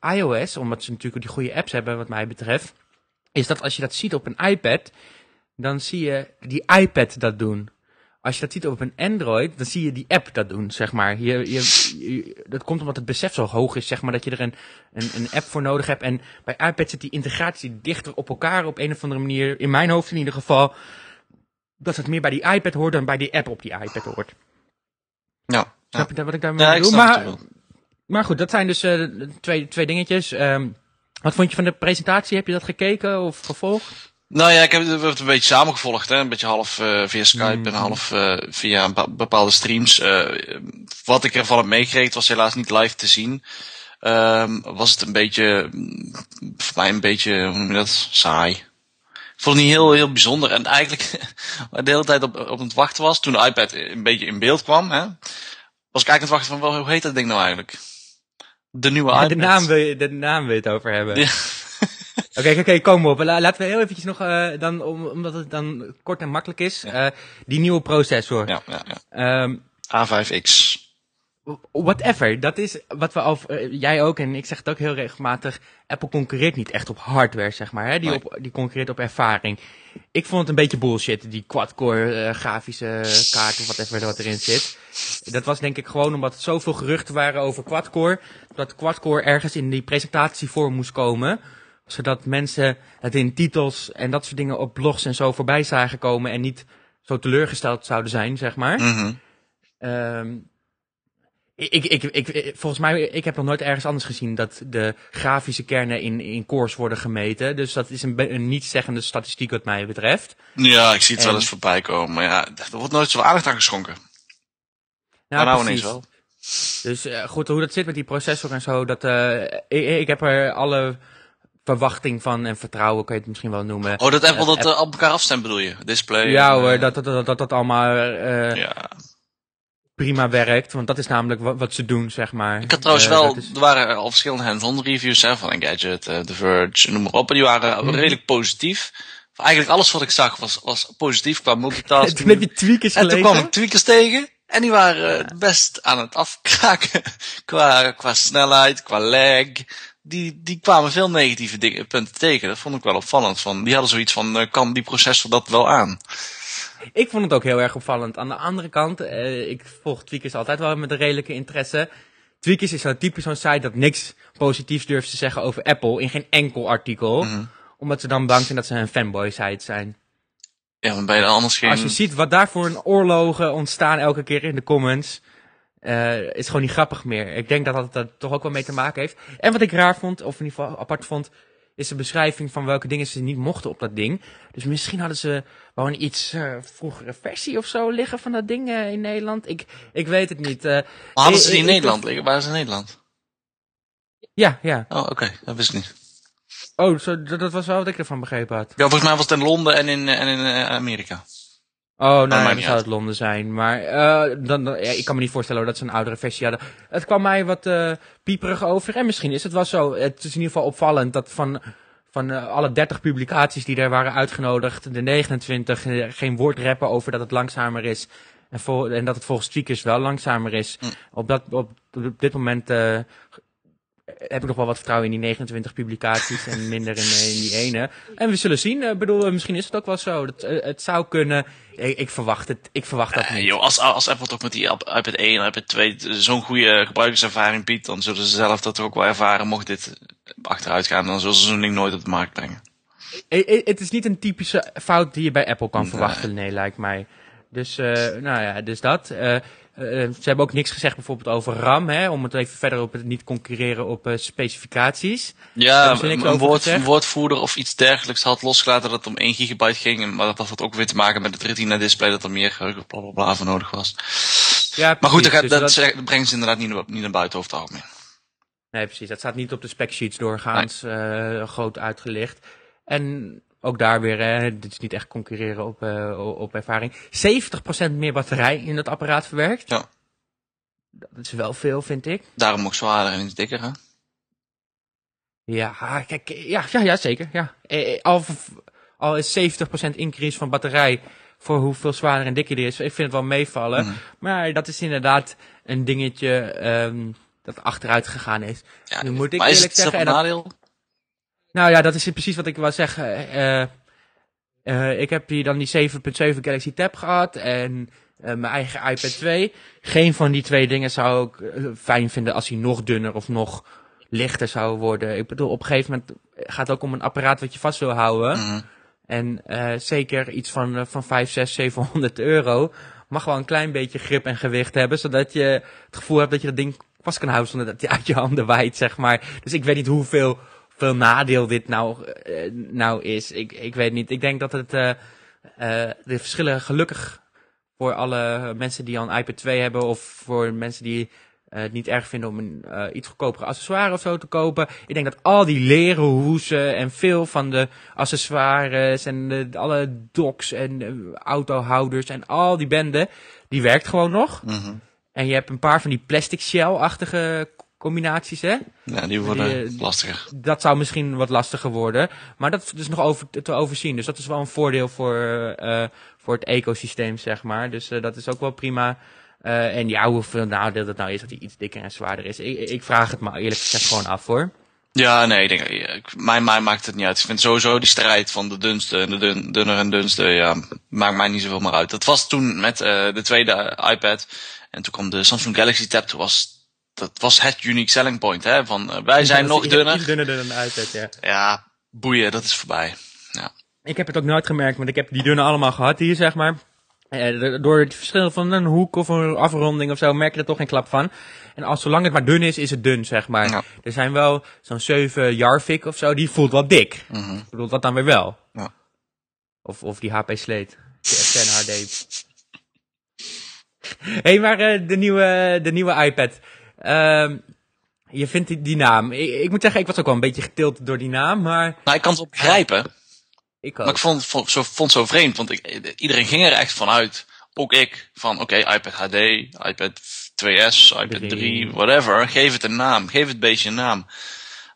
[SPEAKER 1] iOS, omdat ze natuurlijk die goede apps hebben wat mij betreft, is dat als je dat ziet op een iPad, dan zie je die iPad dat doen. Als je dat ziet op een Android, dan zie je die app dat doen, zeg maar. Je, je, dat komt omdat het besef zo hoog is, zeg maar, dat je er een, een, een app voor nodig hebt. En bij iPad zit die integratie dichter op elkaar op een of andere manier. In mijn hoofd in ieder geval. Dat het meer bij die iPad hoort dan bij die app op die iPad hoort.
[SPEAKER 2] Ja.
[SPEAKER 1] Snap je wat ik daarmee ja, bedoel? Maar, maar goed, dat zijn dus uh, twee, twee dingetjes. Um, wat vond je van de presentatie? Heb je dat gekeken of gevolgd?
[SPEAKER 2] Nou ja, ik heb het een beetje samengevolgd. Hè? Een beetje half uh, via Skype mm. en half uh, via bepaalde streams. Uh, wat ik ervan heb meegekregen was helaas niet live te zien. Um, was het een beetje, voor mij een beetje, hoe noem je dat, saai. Ik vond het niet heel, heel bijzonder. En eigenlijk, waar de hele tijd op, op het wachten was, toen de iPad een beetje in beeld kwam, hè, was ik eigenlijk aan het wachten van, hoe heet dat ding nou eigenlijk? De nieuwe iPad.
[SPEAKER 1] De naam wil je, de naam wil je het over hebben. Ja. Oké, oké, okay, kom op. Laten we heel eventjes nog, uh, dan, om, omdat het dan kort en makkelijk is, ja. uh, die nieuwe processor.
[SPEAKER 2] Ja, ja, ja. Um, A5X.
[SPEAKER 1] Whatever, dat is wat we al, uh, jij ook en ik zeg het ook heel regelmatig, Apple concurreert niet echt op hardware, zeg maar. Hè? Die, op, die concurreert op ervaring. Ik vond het een beetje bullshit, die quad-core grafische kaart of whatever wat erin zit. Dat was denk ik gewoon omdat er zoveel geruchten waren over quad-core, dat quad-core ergens in die presentatie voor moest komen zodat mensen het in titels en dat soort dingen op blogs en zo voorbij zagen komen en niet zo teleurgesteld zouden zijn, zeg maar.
[SPEAKER 2] Mm
[SPEAKER 1] ik, ik, ik, volgens mij, ik heb nog nooit ergens anders gezien dat de grafische kernen in, in cores worden gemeten. Dus dat is een, een niet-zeggende statistiek wat mij betreft.
[SPEAKER 2] Ja, ik zie het wel eens voorbij komen. Maar ja, er wordt nooit zo aandacht aan geschonken. Nou, nou ineens wel.
[SPEAKER 1] Dus uh, goed, hoe dat zit met die processor en zo, dat, uh, ik, ik heb er alle verwachting van en vertrouwen, kan je het misschien wel noemen.
[SPEAKER 2] Oh, dat Apple dat uh, op elkaar afstemt bedoel je? Display?
[SPEAKER 1] Ja hoor, dat, dat, dat, dat, dat allemaal ja. Prima werkt. Want dat is namelijk wat, wat ze doen, zeg maar.
[SPEAKER 2] Ik had trouwens uh, wel, is... er waren al verschillende hands-on reviews hè, van Engadget, uh, The Verge, noem maar op. En die waren mm. redelijk positief. Eigenlijk alles wat ik zag was, was positief qua multitasking.
[SPEAKER 1] toen heb je tweakers
[SPEAKER 2] En toen kwam ik tweakers tegen. En die waren best aan het afkraken qua, qua snelheid, qua lag die, die kwamen veel negatieve dingen, punten tegen. Dat vond ik wel opvallend. Van, die hadden zoiets van, kan die processor dat wel aan?
[SPEAKER 1] Ik vond het ook heel erg opvallend. Aan de andere kant, uh, ik volg Tweakers altijd wel met een redelijke interesse. Tweakers is zo'n type zo'n site dat niks positiefs durft te zeggen over Apple in geen enkel artikel. Mm -hmm. Omdat ze dan bang zijn dat ze een fanboy site zijn.
[SPEAKER 2] Ja, ben je dan anders geen...
[SPEAKER 1] Als je ziet wat daar voor een oorlogen ontstaan elke keer in de comments uh, is gewoon niet grappig meer. Ik denk dat dat er toch ook wel mee te maken heeft. En wat ik raar vond, of in ieder geval apart vond, is de beschrijving van welke dingen ze niet mochten op dat ding. Dus misschien hadden ze wel een iets uh, vroegere versie of zo liggen van dat ding uh, in Nederland. Ik, ik weet het niet. Uh,
[SPEAKER 2] hadden ze die in Nederland liggen? Waren ze in Nederland?
[SPEAKER 1] Ja, ja.
[SPEAKER 2] Oh, oké. Okay. Dat wist ik niet.
[SPEAKER 1] Oh, zo, dat, dat was wel wat ik ervan begrepen had.
[SPEAKER 2] Ja, volgens mij was het in Londen en in, en in Amerika.
[SPEAKER 1] Oh, nou, maar dan zou het Londen zijn. Maar uh, dan, dan ja, ik kan me niet voorstellen dat ze een oudere versie hadden. Het kwam mij wat uh, pieperig over. En misschien is het wel zo. Het is in ieder geval opvallend dat van, van uh, alle 30 publicaties die er waren uitgenodigd, de 29 geen woord rappen over dat het langzamer is. En, en dat het volgens tweakers wel langzamer is. Mm. Op, dat, op, op dit moment heb ik nog wel wat vertrouwen in die 29 publicaties en minder in, in die ene. En we zullen zien. Ik bedoel, misschien is het ook wel zo. Dat, het zou kunnen. Ik, ik, verwacht het. Ik verwacht dat niet.
[SPEAKER 2] joh, als, als Apple toch met die iPad 1 en iPad 2 zo'n goede gebruikerservaring biedt, dan zullen ze zelf dat ook wel ervaren. Mocht dit achteruit gaan, dan zullen ze zo'n ding nooit op de markt brengen.
[SPEAKER 1] Het is niet een typische fout die je bij Apple kan verwachten, nee, lijkt mij. Dus, uh, nou ja, dus dat. Uh, uh, ze hebben ook niks gezegd bijvoorbeeld over RAM, hè, om het even verder op het niet concurreren op uh, specificaties.
[SPEAKER 2] Ja, een, woord, een woordvoerder of iets dergelijks had losgelaten dat het om 1 gigabyte ging, maar dat had ook weer te maken met het retina display dat er meer geheugen bla bla bla voor nodig was. Ja, precies, maar goed, dat, dus dat, dat, brengen ze inderdaad niet, niet naar buiten over het algemeen.
[SPEAKER 1] Nee, precies. Dat staat niet op de spec sheets doorgaans nee. uh, groot uitgelicht. En ook daar weer, hè, dit is niet echt concurreren op, uh, op ervaring. 70% meer batterij in het apparaat verwerkt.
[SPEAKER 2] Ja.
[SPEAKER 1] Dat is wel veel, vind ik.
[SPEAKER 2] Daarom ook zwaarder en iets dikker, hè?
[SPEAKER 1] Ja, kijk, ja, ja, ja zeker. Ja. Eh, eh, al, al is 70% increase van batterij voor hoeveel zwaarder en dikker die is. Ik vind het wel meevallen. Mm. Maar dat is inderdaad een dingetje um, dat achteruit gegaan is.
[SPEAKER 2] Ja, nu moet ik maar eerlijk is het zeggen.
[SPEAKER 1] Een
[SPEAKER 2] nadeel?
[SPEAKER 1] Nou ja, dat is precies wat ik wil zeggen. Uh, uh, ik heb hier dan die 7.7 Galaxy Tab gehad en uh, mijn eigen iPad 2. Geen van die twee dingen zou ik fijn vinden als hij nog dunner of nog lichter zou worden. Ik bedoel, op een gegeven moment gaat het ook om een apparaat wat je vast wil houden. Mm -hmm. En zeker iets van, van 5, 6, 700 euro mag wel een klein beetje grip en gewicht hebben, zodat je het gevoel hebt dat je dat ding vast kan houden zonder dat hij uit je handen waait, zeg maar. Dus ik weet niet hoeveel veel nadeel dit nou, uh, nou is. Ik, ik weet niet. Ik denk dat het uh, uh, de verschillen gelukkig voor alle mensen die al een iPad 2 hebben of voor mensen die het niet erg vinden om een iets goedkopere accessoire of zo te kopen. Ik denk dat al die leren hoesen en veel van de accessoires en de, alle docks en autohouders en al die benden, die werkt gewoon nog. Mm -hmm. En je hebt een paar van die plastic shell-achtige combinaties, hè?
[SPEAKER 2] Ja, die worden die, lastiger.
[SPEAKER 1] Dat zou misschien wat lastiger worden. Maar dat is dus nog over, te overzien. Dus dat is wel een voordeel voor, uh, voor het ecosysteem, zeg maar. Dus uh, dat is ook wel prima. Uh, en ja, hoeveel nadeel dat nou is dat hij iets dikker en zwaarder is. Ik, ik vraag het maar eerlijk gezegd gewoon af, hoor.
[SPEAKER 2] Ja, nee, ik denk, mij, mij maakt het niet uit. Ik vind sowieso die strijd van de dunste en de dun, dunner en dunste, ja, maakt mij niet zoveel meer uit. Dat was toen met de tweede iPad. En toen kwam de Samsung Galaxy Tab. Toen was, dat was het unique selling point, hè. Van, uh, wij zijn nog dunner.
[SPEAKER 1] Dan ja.
[SPEAKER 2] Ja, boeien, dat is voorbij. Ja.
[SPEAKER 1] Ik heb het ook nooit gemerkt, want ik heb die dunne allemaal gehad hier, zeg maar. Uh, door het verschil van een hoek of een afronding of zo merk je er toch geen klap van. En als zolang het maar dun is, is het dun, zeg maar. Ja. Er zijn wel zo'n 7 Jarvik of zo, die voelt wel dik. Mm -hmm. Ik bedoel, dat dan weer wel. Ja. Of, of die HP Slate. De HD. Hé, hey, maar uh, de, nieuwe, de nieuwe iPad. Uh, je vindt die, die naam. Ik, ik, moet zeggen, ik was ook wel een beetje getild door die naam, maar...
[SPEAKER 2] Nou, ik kan het op begrijpen. Ik ook. Maar ik vond, vond, zo, vond zo vreemd, want ik, iedereen ging er echt vanuit, ook ik, van oké, okay, iPad HD, iPad 2S, iPad 3. 3, whatever. Geef het een naam, geef het beestje een naam.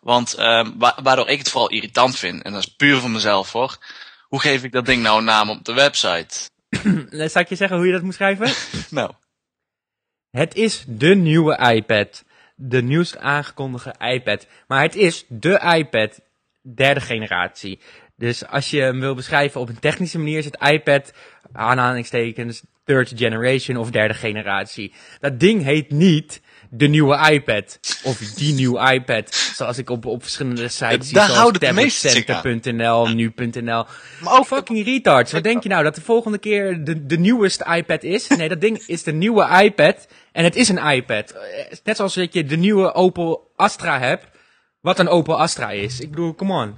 [SPEAKER 2] Want um, wa waardoor ik het vooral irritant vind, en dat is puur van mezelf hoor, hoe geef ik dat ding nou een naam op de website?
[SPEAKER 1] Zal ik je zeggen hoe je dat moet schrijven?
[SPEAKER 2] nou.
[SPEAKER 1] Het is de nieuwe iPad. De nieuwst aangekondigde iPad. Maar het is de iPad derde generatie. Dus als je hem wil beschrijven op een technische manier is het iPad, aanhalingstekens, third generation of derde generatie. Dat ding heet niet de nieuwe iPad. Of die nieuwe iPad. Zoals ik op, op verschillende sites zie. Zoals tabletcenter.nl, nu.nl. Maar ook fucking retards. Wat denk je nou? Dat de volgende keer de, de nieuwste iPad is? Nee, dat ding is de nieuwe iPad. En het is een iPad. Net zoals dat je de nieuwe Opel Astra hebt. Wat een Opel Astra is. Ik bedoel, come on.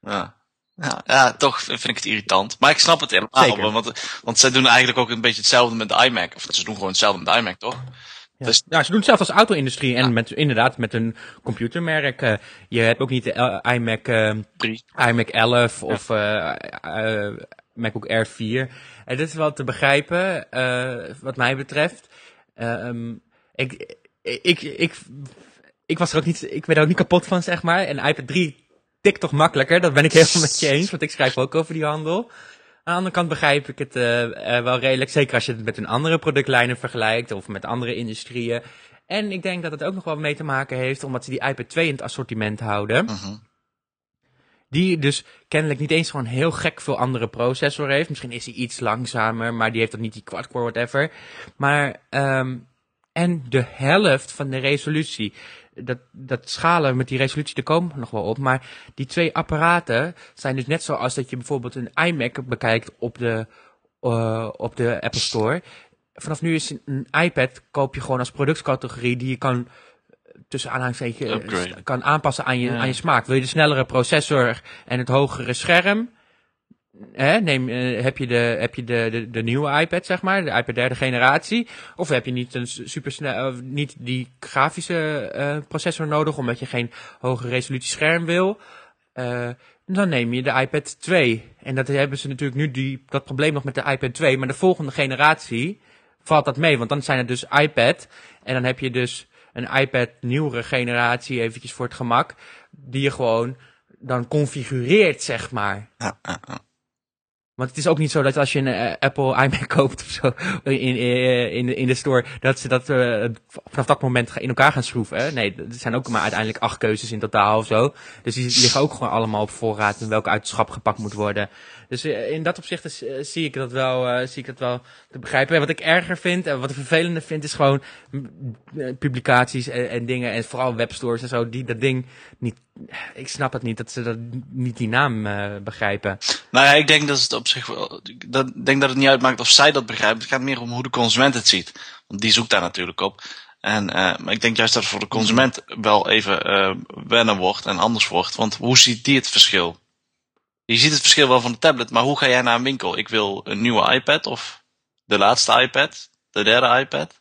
[SPEAKER 2] Ja. Ja, ja, toch vind ik het irritant. Maar ik snap het helemaal. Want, want zij doen eigenlijk ook een beetje hetzelfde met de iMac. Of ze doen gewoon hetzelfde met de iMac, toch?
[SPEAKER 1] Ja. Dus, ja, ze doen het zelf als auto-industrie en ja. met, inderdaad met een computermerk. Uh, je hebt ook niet de iMac, uh, iMac 11 of uh, MacBook Air 4. En dit is wel te begrijpen, wat mij betreft. Um, ik, ik, ik, ik was er ook niet, ik ben er ook niet kapot van, zeg maar. En iPad 3 tikt toch makkelijker, dat ben ik helemaal met je eens, want ik schrijf ook over die handel. Aan de andere kant begrijp ik het uh, uh, wel redelijk. Zeker als je het met een andere productlijnen vergelijkt of met andere industrieën. En ik denk dat het ook nog wel mee te maken heeft omdat ze die iPad 2 in het assortiment houden. Uh. Die dus kennelijk niet eens gewoon heel gek veel andere processor heeft. Misschien is hij iets langzamer, maar die heeft dan niet die quad-core whatever. Maar, um, en de helft van de resolutie dat, dat schalen met die resolutie, er komen nog wel op. Maar die twee apparaten zijn dus net zoals dat je bijvoorbeeld een iMac bekijkt op de, uh, op de Apple Store. Vanaf nu is een iPad koop je gewoon als productcategorie die je kan tussen aanhalingstekens kan aanpassen aan je, ja. aan je smaak. Wil je de snellere processor en het hogere scherm? Hè, neem, uh, heb je, de, heb je de, de, de nieuwe iPad, zeg maar, de iPad derde generatie? Of heb je niet een supersnel, uh, niet die grafische uh, processor nodig, omdat je geen hoge resolutie scherm wil? dan neem je de iPad 2. En dat hebben ze natuurlijk nu die, dat probleem nog met de iPad 2. Maar de volgende generatie valt dat mee. Want dan zijn het dus iPad. En dan heb je dus een iPad nieuwere generatie, eventjes voor het gemak. Die je gewoon dan configureert, zeg maar. Want het is ook niet zo dat als je een uh, Apple iMac koopt of zo in, in, de, in de store, dat ze dat uh, vanaf dat moment in elkaar gaan schroeven. Nee, er zijn ook maar uiteindelijk acht keuzes in totaal of zo. Dus die liggen ook gewoon allemaal op voorraad en welke uit het schap gepakt moet worden. Dus in dat opzicht zie ik dat wel, zie ik dat wel te begrijpen. En wat ik erger vind en wat ik vervelender vind is gewoon publicaties en, en, dingen en vooral webstores en zo die dat ding niet. Ik snap het niet dat ze dat niet die naam begrijpen.
[SPEAKER 2] Nou ja, ik denk dat het op wel. Ik denk dat het niet uitmaakt of zij dat begrijpen. Het gaat meer om hoe de consument het ziet. Want die zoekt daar natuurlijk op. En, uh, maar ik denk juist dat het voor de consument wel even uh, wennen wordt en anders wordt. Want hoe ziet die het verschil? Je ziet het verschil wel van de tablet, maar hoe ga jij naar een winkel? Ik wil een nieuwe iPad of de laatste iPad, de derde iPad.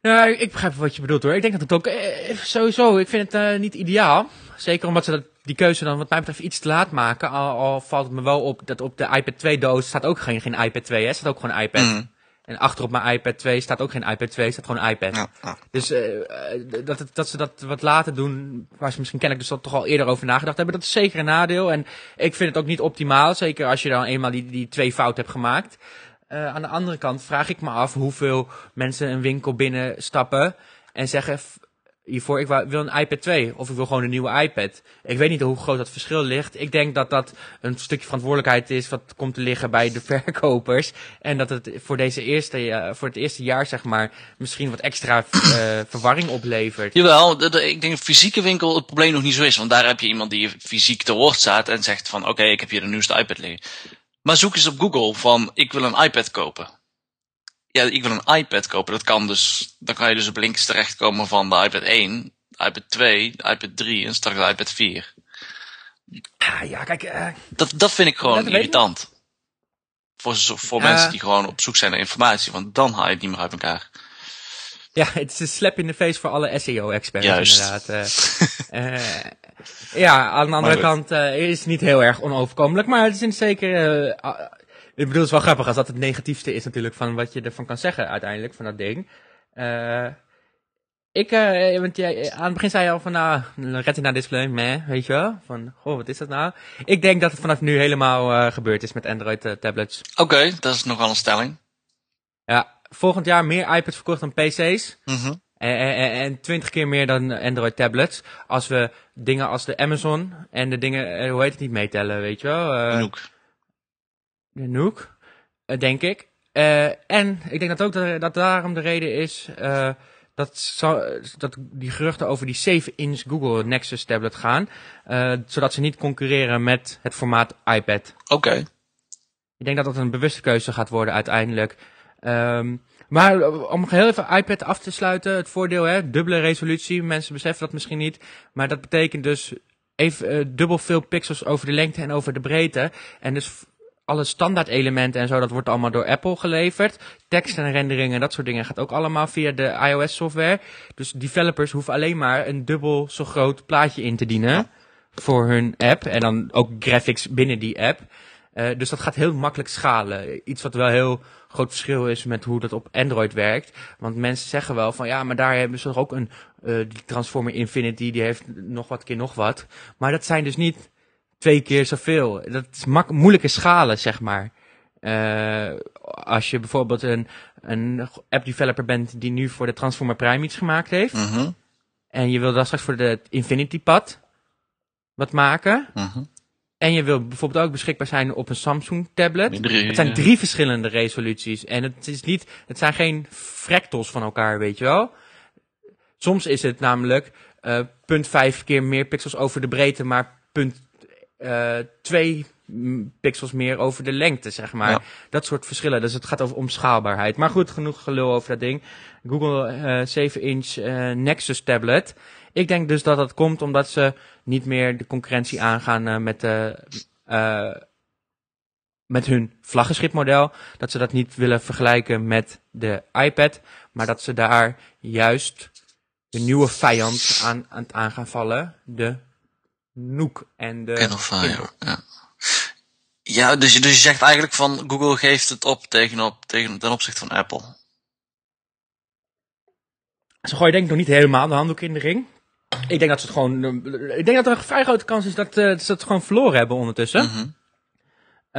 [SPEAKER 1] Ja, ik begrijp wat je bedoelt hoor. Ik denk dat het ook eh, sowieso, ik vind het uh, niet ideaal. Zeker omdat ze dat die keuze dan wat mij betreft iets te laat maken. Al, al valt het me wel op dat op de iPad 2 doos staat ook geen, geen iPad 2, hè? staat ook gewoon iPad. Mm. En achter op mijn iPad 2 staat ook geen iPad 2, staat gewoon iPad. Ja, ja. Dus uh, dat, dat ze dat wat later doen, waar ze misschien kennelijk dus dat toch al eerder over nagedacht hebben, dat is zeker een nadeel. En ik vind het ook niet optimaal, zeker als je dan eenmaal die, die twee fouten hebt gemaakt. Uh, aan de andere kant vraag ik me af hoeveel mensen een winkel binnenstappen en zeggen hiervoor, ik wil een iPad 2 of ik wil gewoon een nieuwe iPad. Ik weet niet hoe groot dat verschil ligt. Ik denk dat dat een stukje verantwoordelijkheid is wat komt te liggen bij de verkopers. En dat het voor, deze eerste, voor het eerste jaar, zeg maar, misschien wat extra uh, verwarring oplevert.
[SPEAKER 2] Jawel, ik denk dat fysieke winkel het probleem nog niet zo is. Want daar heb je iemand die fysiek te woord staat en zegt van, oké, ik heb hier de nieuwste iPad liggen. Maar zoek eens op Google van, ik wil een iPad kopen ja, ik wil een iPad kopen. Dat kan dus, dan kan je dus op links terechtkomen van de iPad 1, de iPad 2, de iPad 3 en straks de iPad 4.
[SPEAKER 1] Ah, ja, kijk. Uh,
[SPEAKER 2] dat, dat vind ik gewoon irritant. Voor, voor uh, mensen die gewoon op zoek zijn naar informatie, want dan haal je het niet meer uit elkaar.
[SPEAKER 1] Ja, het is een slap in de face voor alle SEO-experts inderdaad. Uh, ja, aan de andere kant is het niet heel erg onoverkomelijk, maar het is zeker ik bedoel, het is wel grappig als dat het negatiefste is natuurlijk van wat je ervan kan zeggen uiteindelijk, van dat ding. Uh, ik, uh, want jij, aan het begin zei je al van, nou, retina display, meh, weet je wel? Van, goh, wat is dat nou? Ik denk dat het vanaf nu helemaal uh, gebeurd is met Android tablets.
[SPEAKER 2] Oké, okay, dat is nogal een stelling.
[SPEAKER 1] Ja, volgend jaar meer iPads verkocht dan PC's. Mm -hmm. En twintig keer meer dan Android tablets. Als we dingen als de Amazon en de dingen, hoe heet het niet, meetellen, weet je wel?
[SPEAKER 2] Nook
[SPEAKER 1] de Nook, uh, denk ik. Uh, en ik denk dat ook dat, dat daarom de reden is uh, dat, dat die geruchten over die 7-inch Google Nexus tablet gaan. zodat ze niet concurreren met het formaat iPad.
[SPEAKER 2] Oké. Okay.
[SPEAKER 1] Ik denk dat dat een bewuste keuze gaat worden uiteindelijk. Um, maar om heel even iPad af te sluiten, het voordeel, hè, dubbele resolutie. Mensen beseffen dat misschien niet. Maar dat betekent dus even dubbel veel pixels over de lengte en over de breedte. En dus alle standaard elementen en zo, dat wordt allemaal door Apple geleverd. Tekst en renderingen en dat soort dingen gaat ook allemaal via de iOS software. Dus developers hoeven alleen maar een dubbel zo groot plaatje in te dienen voor hun app. En dan ook graphics binnen die app. Uh, dus dat gaat heel makkelijk schalen. Iets wat wel heel groot verschil is met hoe dat op Android werkt. Want mensen zeggen wel van ja, maar daar hebben ze toch ook een die Transformer Infinity, die heeft nog wat keer nog wat. Maar dat zijn dus niet twee keer zoveel. Dat is mak moeilijke schalen, zeg maar. Uh, als je bijvoorbeeld een, een app developer bent die nu voor de Transformer Prime iets gemaakt heeft. Uh -huh. En je wil dan straks voor de Infinity Pad wat maken. Uh -huh. En je wil bijvoorbeeld ook beschikbaar zijn op een Samsung tablet. Drie, het zijn drie verschillende resoluties. En het is niet, het zijn geen fractals van elkaar, weet je wel. Soms is het namelijk uh, punt vijf keer meer pixels over de breedte, maar punt twee pixels meer over de lengte, zeg maar. Dat soort verschillen. Dus het gaat over omschaalbaarheid. Maar goed, genoeg gelul over dat ding. Google uh, 7-inch uh, Nexus tablet. Ik denk dus dat dat komt omdat ze niet meer de concurrentie aangaan uh, met de... met hun vlaggenschipmodel, dat ze dat niet willen vergelijken met de iPad, maar dat ze daar juist de nieuwe vijand aan, aan het aan gaan vallen, de Nook en de
[SPEAKER 2] Kindle Fire. Ja. ja, dus, dus je zegt eigenlijk van Google geeft het op tegenop, tegen, ten opzichte van Apple.
[SPEAKER 1] Ze gooien denk ik nog niet helemaal de handdoek in de ring. Ik denk dat ze het gewoon. Ik denk dat er een vrij grote kans is dat, uh, ze het gewoon verloren hebben ondertussen. Mm -hmm.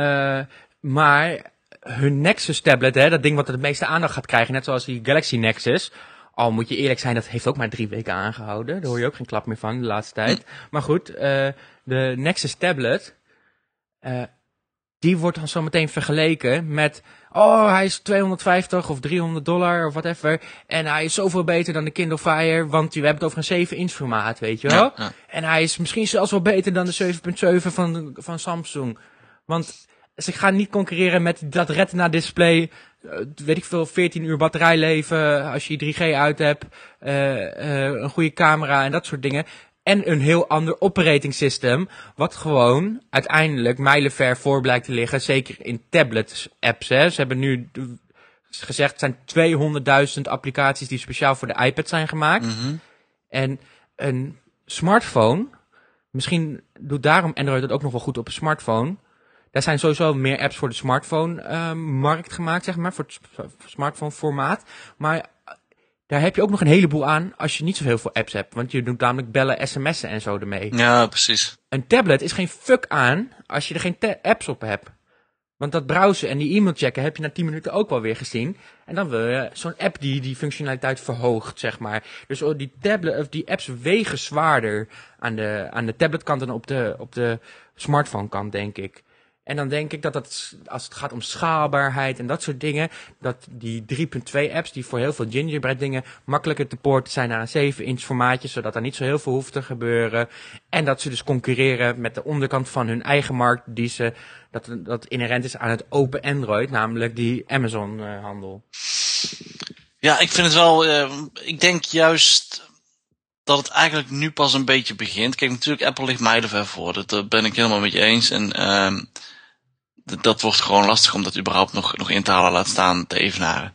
[SPEAKER 1] uh, maar hun Nexus tablet, hè, dat ding wat het meeste aandacht gaat krijgen, net zoals die Galaxy Nexus. Al moet je eerlijk zijn, dat heeft ook maar drie weken aangehouden. Daar hoor je ook geen klap meer van de laatste tijd. Maar goed, uh, de Nexus tablet, uh, die wordt dan zometeen vergeleken met, oh, hij is 250 of 300 dollar of whatever. En hij is zoveel beter dan de Kindle Fire, want we hebben het over een 7-inch formaat, weet je wel. En hij is misschien zelfs wel beter dan de 7.7 van, van Samsung. Want ze gaan niet concurreren met dat retina display, uh, weet ik veel, 14 uur batterijleven als je 3G uit hebt, uh, uh, een goede camera en dat soort dingen en een heel ander operating system, wat gewoon uiteindelijk mijlenver voor blijkt te liggen, zeker in tablet apps. Hè. Ze hebben nu gezegd, het zijn 200.000 applicaties die speciaal voor de iPad zijn gemaakt. Mm En een smartphone, misschien doet daarom Android het ook nog wel goed op een smartphone. Daar zijn sowieso meer apps voor de smartphone-markt uh, gemaakt, zeg maar, voor het smartphone-formaat. Maar daar heb je ook nog een heleboel aan als je niet zoveel voor apps hebt. Want je doet namelijk bellen, sms'en en zo ermee.
[SPEAKER 2] Ja, precies.
[SPEAKER 1] Een tablet is geen fuck aan als je er geen apps op hebt. Want dat browsen en die e-mail checken heb je na 10 minuten ook wel weer gezien. En dan wil je zo'n app die die functionaliteit verhoogt, zeg maar. Dus oh, die, tablet, of die apps wegen zwaarder aan de, aan de tabletkant dan op de, op de smartphone kant, denk ik. En dan denk ik dat dat, als het gaat om schaalbaarheid en dat soort dingen, dat die 3.2 apps, die voor heel veel gingerbread dingen makkelijker te poorten zijn naar een 7-inch formaatje, zodat er niet zo heel veel hoeft te gebeuren. En dat ze dus concurreren met de onderkant van hun eigen markt, die ze, dat, dat inherent is aan het open Android, namelijk die Amazon-handel.
[SPEAKER 2] Ja, ik vind het wel, uh, ik denk juist dat het eigenlijk nu pas een beetje begint. Kijk, natuurlijk, Apple ligt mijlenver voor. Dat ben ik helemaal met je eens. En uh, dat wordt gewoon lastig om dat überhaupt nog, nog in te halen, laat staan te evenaren.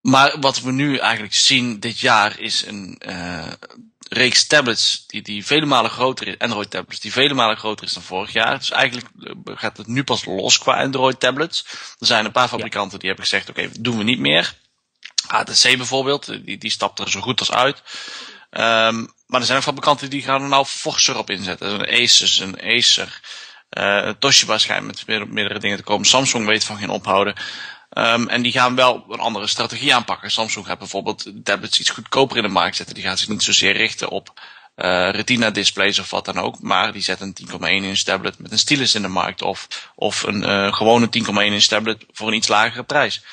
[SPEAKER 2] Maar wat we nu eigenlijk zien dit jaar is een uh, reeks tablets die, die vele malen groter is, Android tablets, die vele malen groter is dan vorig jaar. Dus eigenlijk eh, gaat het nu pas los qua Android tablets. Er zijn een paar fabrikanten die hebben gezegd, oké, okay, doen we niet meer. ATC bijvoorbeeld, die, die stapt er zo goed als uit. Um, maar er zijn ook fabrikanten die gaan er nou forser op inzetten. Een Asus, een Acer, uh, Toshiba schijnt met meerdere dingen te komen. Samsung weet van geen ophouden. Um, en die gaan wel een andere strategie aanpakken. Samsung gaat bijvoorbeeld tablets iets goedkoper in de markt zetten. Die gaat zich niet zozeer richten op uh, retina displays of wat dan ook. Maar die zetten een 10,1 inch tablet met een stylus in de markt. Of, of een uh, gewone 10,1 inch tablet voor een iets lagere prijs.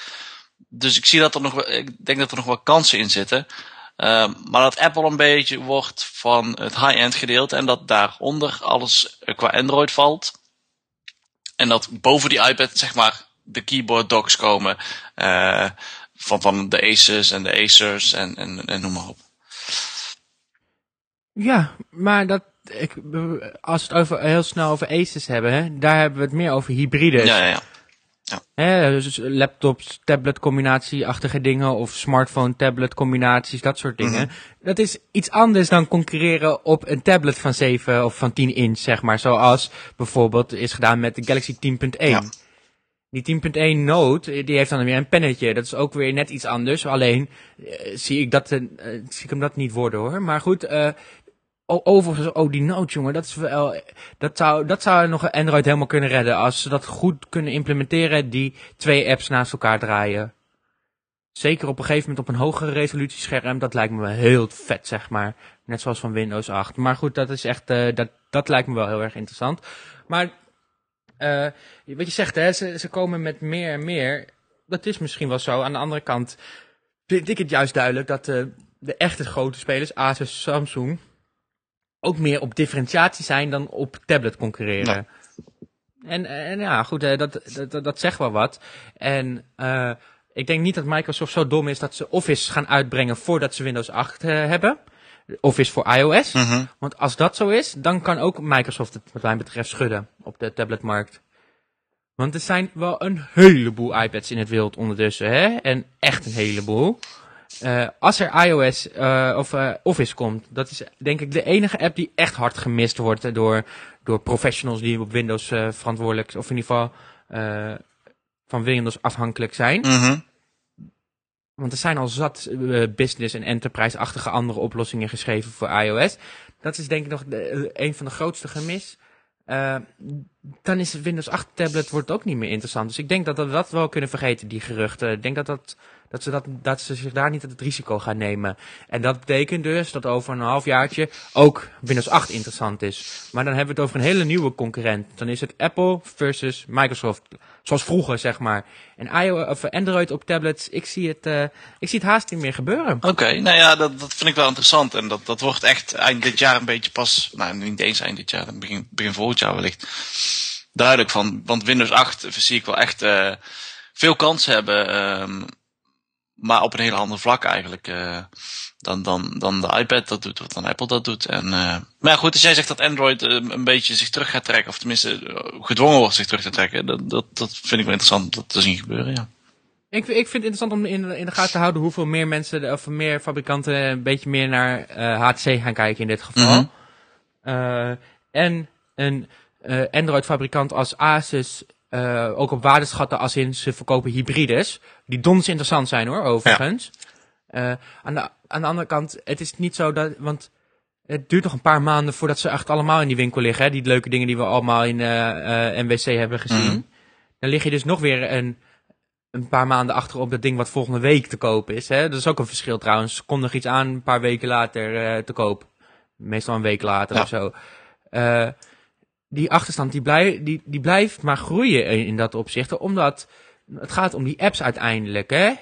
[SPEAKER 2] Dus ik zie dat er nog, ik denk dat er nog wel kansen in zitten. Uh, maar dat Apple een beetje wordt van het high-end gedeelte en dat daaronder alles qua Android valt. En dat boven die iPad zeg maar de keyboard docks komen uh, van, van de Asus en de Acers en, en, en noem maar op.
[SPEAKER 1] Ja, maar dat, ik, als we het over, heel snel over Asus hebben, hè, daar hebben we het meer over hybrides.
[SPEAKER 2] Ja, ja, ja.
[SPEAKER 1] Ja. Hè, dus laptops, tablet combinatieachtige dingen of smartphone tablet combinaties, dat soort dingen. Mhm. Dat is iets anders dan concurreren op een tablet van 7 of van 10 inch, zeg maar. Zoals bijvoorbeeld is gedaan met de Galaxy 10.1. Ja. Die 10.1 Note, die heeft dan weer een pennetje. Dat is ook weer net iets anders. Alleen uh, zie ik dat, uh, zie ik hem dat niet worden hoor. Maar goed, uh, overigens, oh die Note jongen, dat is dat zou, dat zou nog Android helemaal kunnen redden. Als ze dat goed kunnen implementeren, die twee apps naast elkaar draaien. Zeker op een gegeven moment op een hogere resolutiescherm, dat lijkt me wel heel vet, zeg maar. Net zoals van Windows 8. Maar goed, dat is echt, uh, dat, dat lijkt me wel heel erg interessant. Maar, uh, wat je zegt, hè, ze, ze komen met meer en meer. Dat is misschien wel zo. Aan de andere kant vind ik het juist duidelijk dat uh, de echte grote spelers, Asus, Samsung, ook meer op differentiatie zijn dan op tablet concurreren. En, en ja, goed, dat, dat, dat zegt wel wat. En uh, ik denk niet dat Microsoft zo dom is dat ze Office gaan uitbrengen voordat ze Windows 8 uh, eh, hebben. Office voor iOS. Mm -hmm. Want als dat zo is, dan kan ook Microsoft het wat mij betreft schudden op de tabletmarkt. Want er zijn wel een heleboel iPads in het wereld ondertussen, hè? En echt een heleboel. Uh, als er iOS uh, of uh, Office komt, dat is denk ik de enige app die echt hard gemist wordt door, door professionals die op Windows verantwoordelijk, of in ieder geval van Windows afhankelijk zijn. Mm -hmm. Want er zijn al zat business- en enterprise-achtige andere oplossingen geschreven voor iOS. Dat is denk ik nog de, een van de grootste gemis. dan is Windows 8 tablet wordt ook niet meer interessant. Dus ik denk dat we dat wel kunnen vergeten, die geruchten. Ik denk dat, dat, dat, ze, dat, dat ze zich daar niet het risico gaan nemen. En dat betekent dus dat over een halfjaartje ook Windows 8 interessant is. Maar dan hebben we het over een hele nieuwe concurrent. Dan is het Apple versus Microsoft. Zoals vroeger, zeg maar. En iOS, of Android op tablets, ik zie het, uh, ik zie het haast niet meer gebeuren.
[SPEAKER 2] Oké, nou ja, dat, dat vind ik wel interessant. En dat, dat wordt echt eind dit jaar een beetje pas, nou niet eens eind dit jaar, begin, begin volgend jaar wellicht, duidelijk van. Want Windows 8 zie ik wel echt uh, veel kansen hebben. Um, maar op een heel ander vlak eigenlijk. Uh, dan, dan, dan de iPad dat doet, of dan Apple dat doet. En, uh, maar goed, als jij zegt dat Android uh, een beetje zich terug gaat trekken, of tenminste gedwongen wordt zich terug te trekken, dat, dat, dat vind ik wel interessant dat te zien gebeuren, ja.
[SPEAKER 1] Ik, ik vind het interessant om in, in de gaten te houden hoeveel meer mensen, of meer fabrikanten een beetje meer naar HTC gaan kijken in dit geval. Mm -hmm. en een Android fabrikant als Asus uh, ook op waarde schatten als in ze verkopen hybrides. Die dons interessant zijn hoor, overigens. Ja. Uh, aan, de, aan de andere kant, het is niet zo dat, want het duurt nog een paar maanden voordat ze echt allemaal in die winkel liggen. Hè? Die leuke dingen die we allemaal in MWC hebben gezien. Mm. Dan lig je dus nog weer een, een paar maanden achter op dat ding wat volgende week te koop is. Hè? Dat is ook een verschil trouwens. Komt nog iets aan een paar weken later te koop. Meestal een week later ja. of zo die achterstand die, blij, die, die blijft maar groeien in dat opzicht. Omdat het gaat om die apps uiteindelijk. Hè?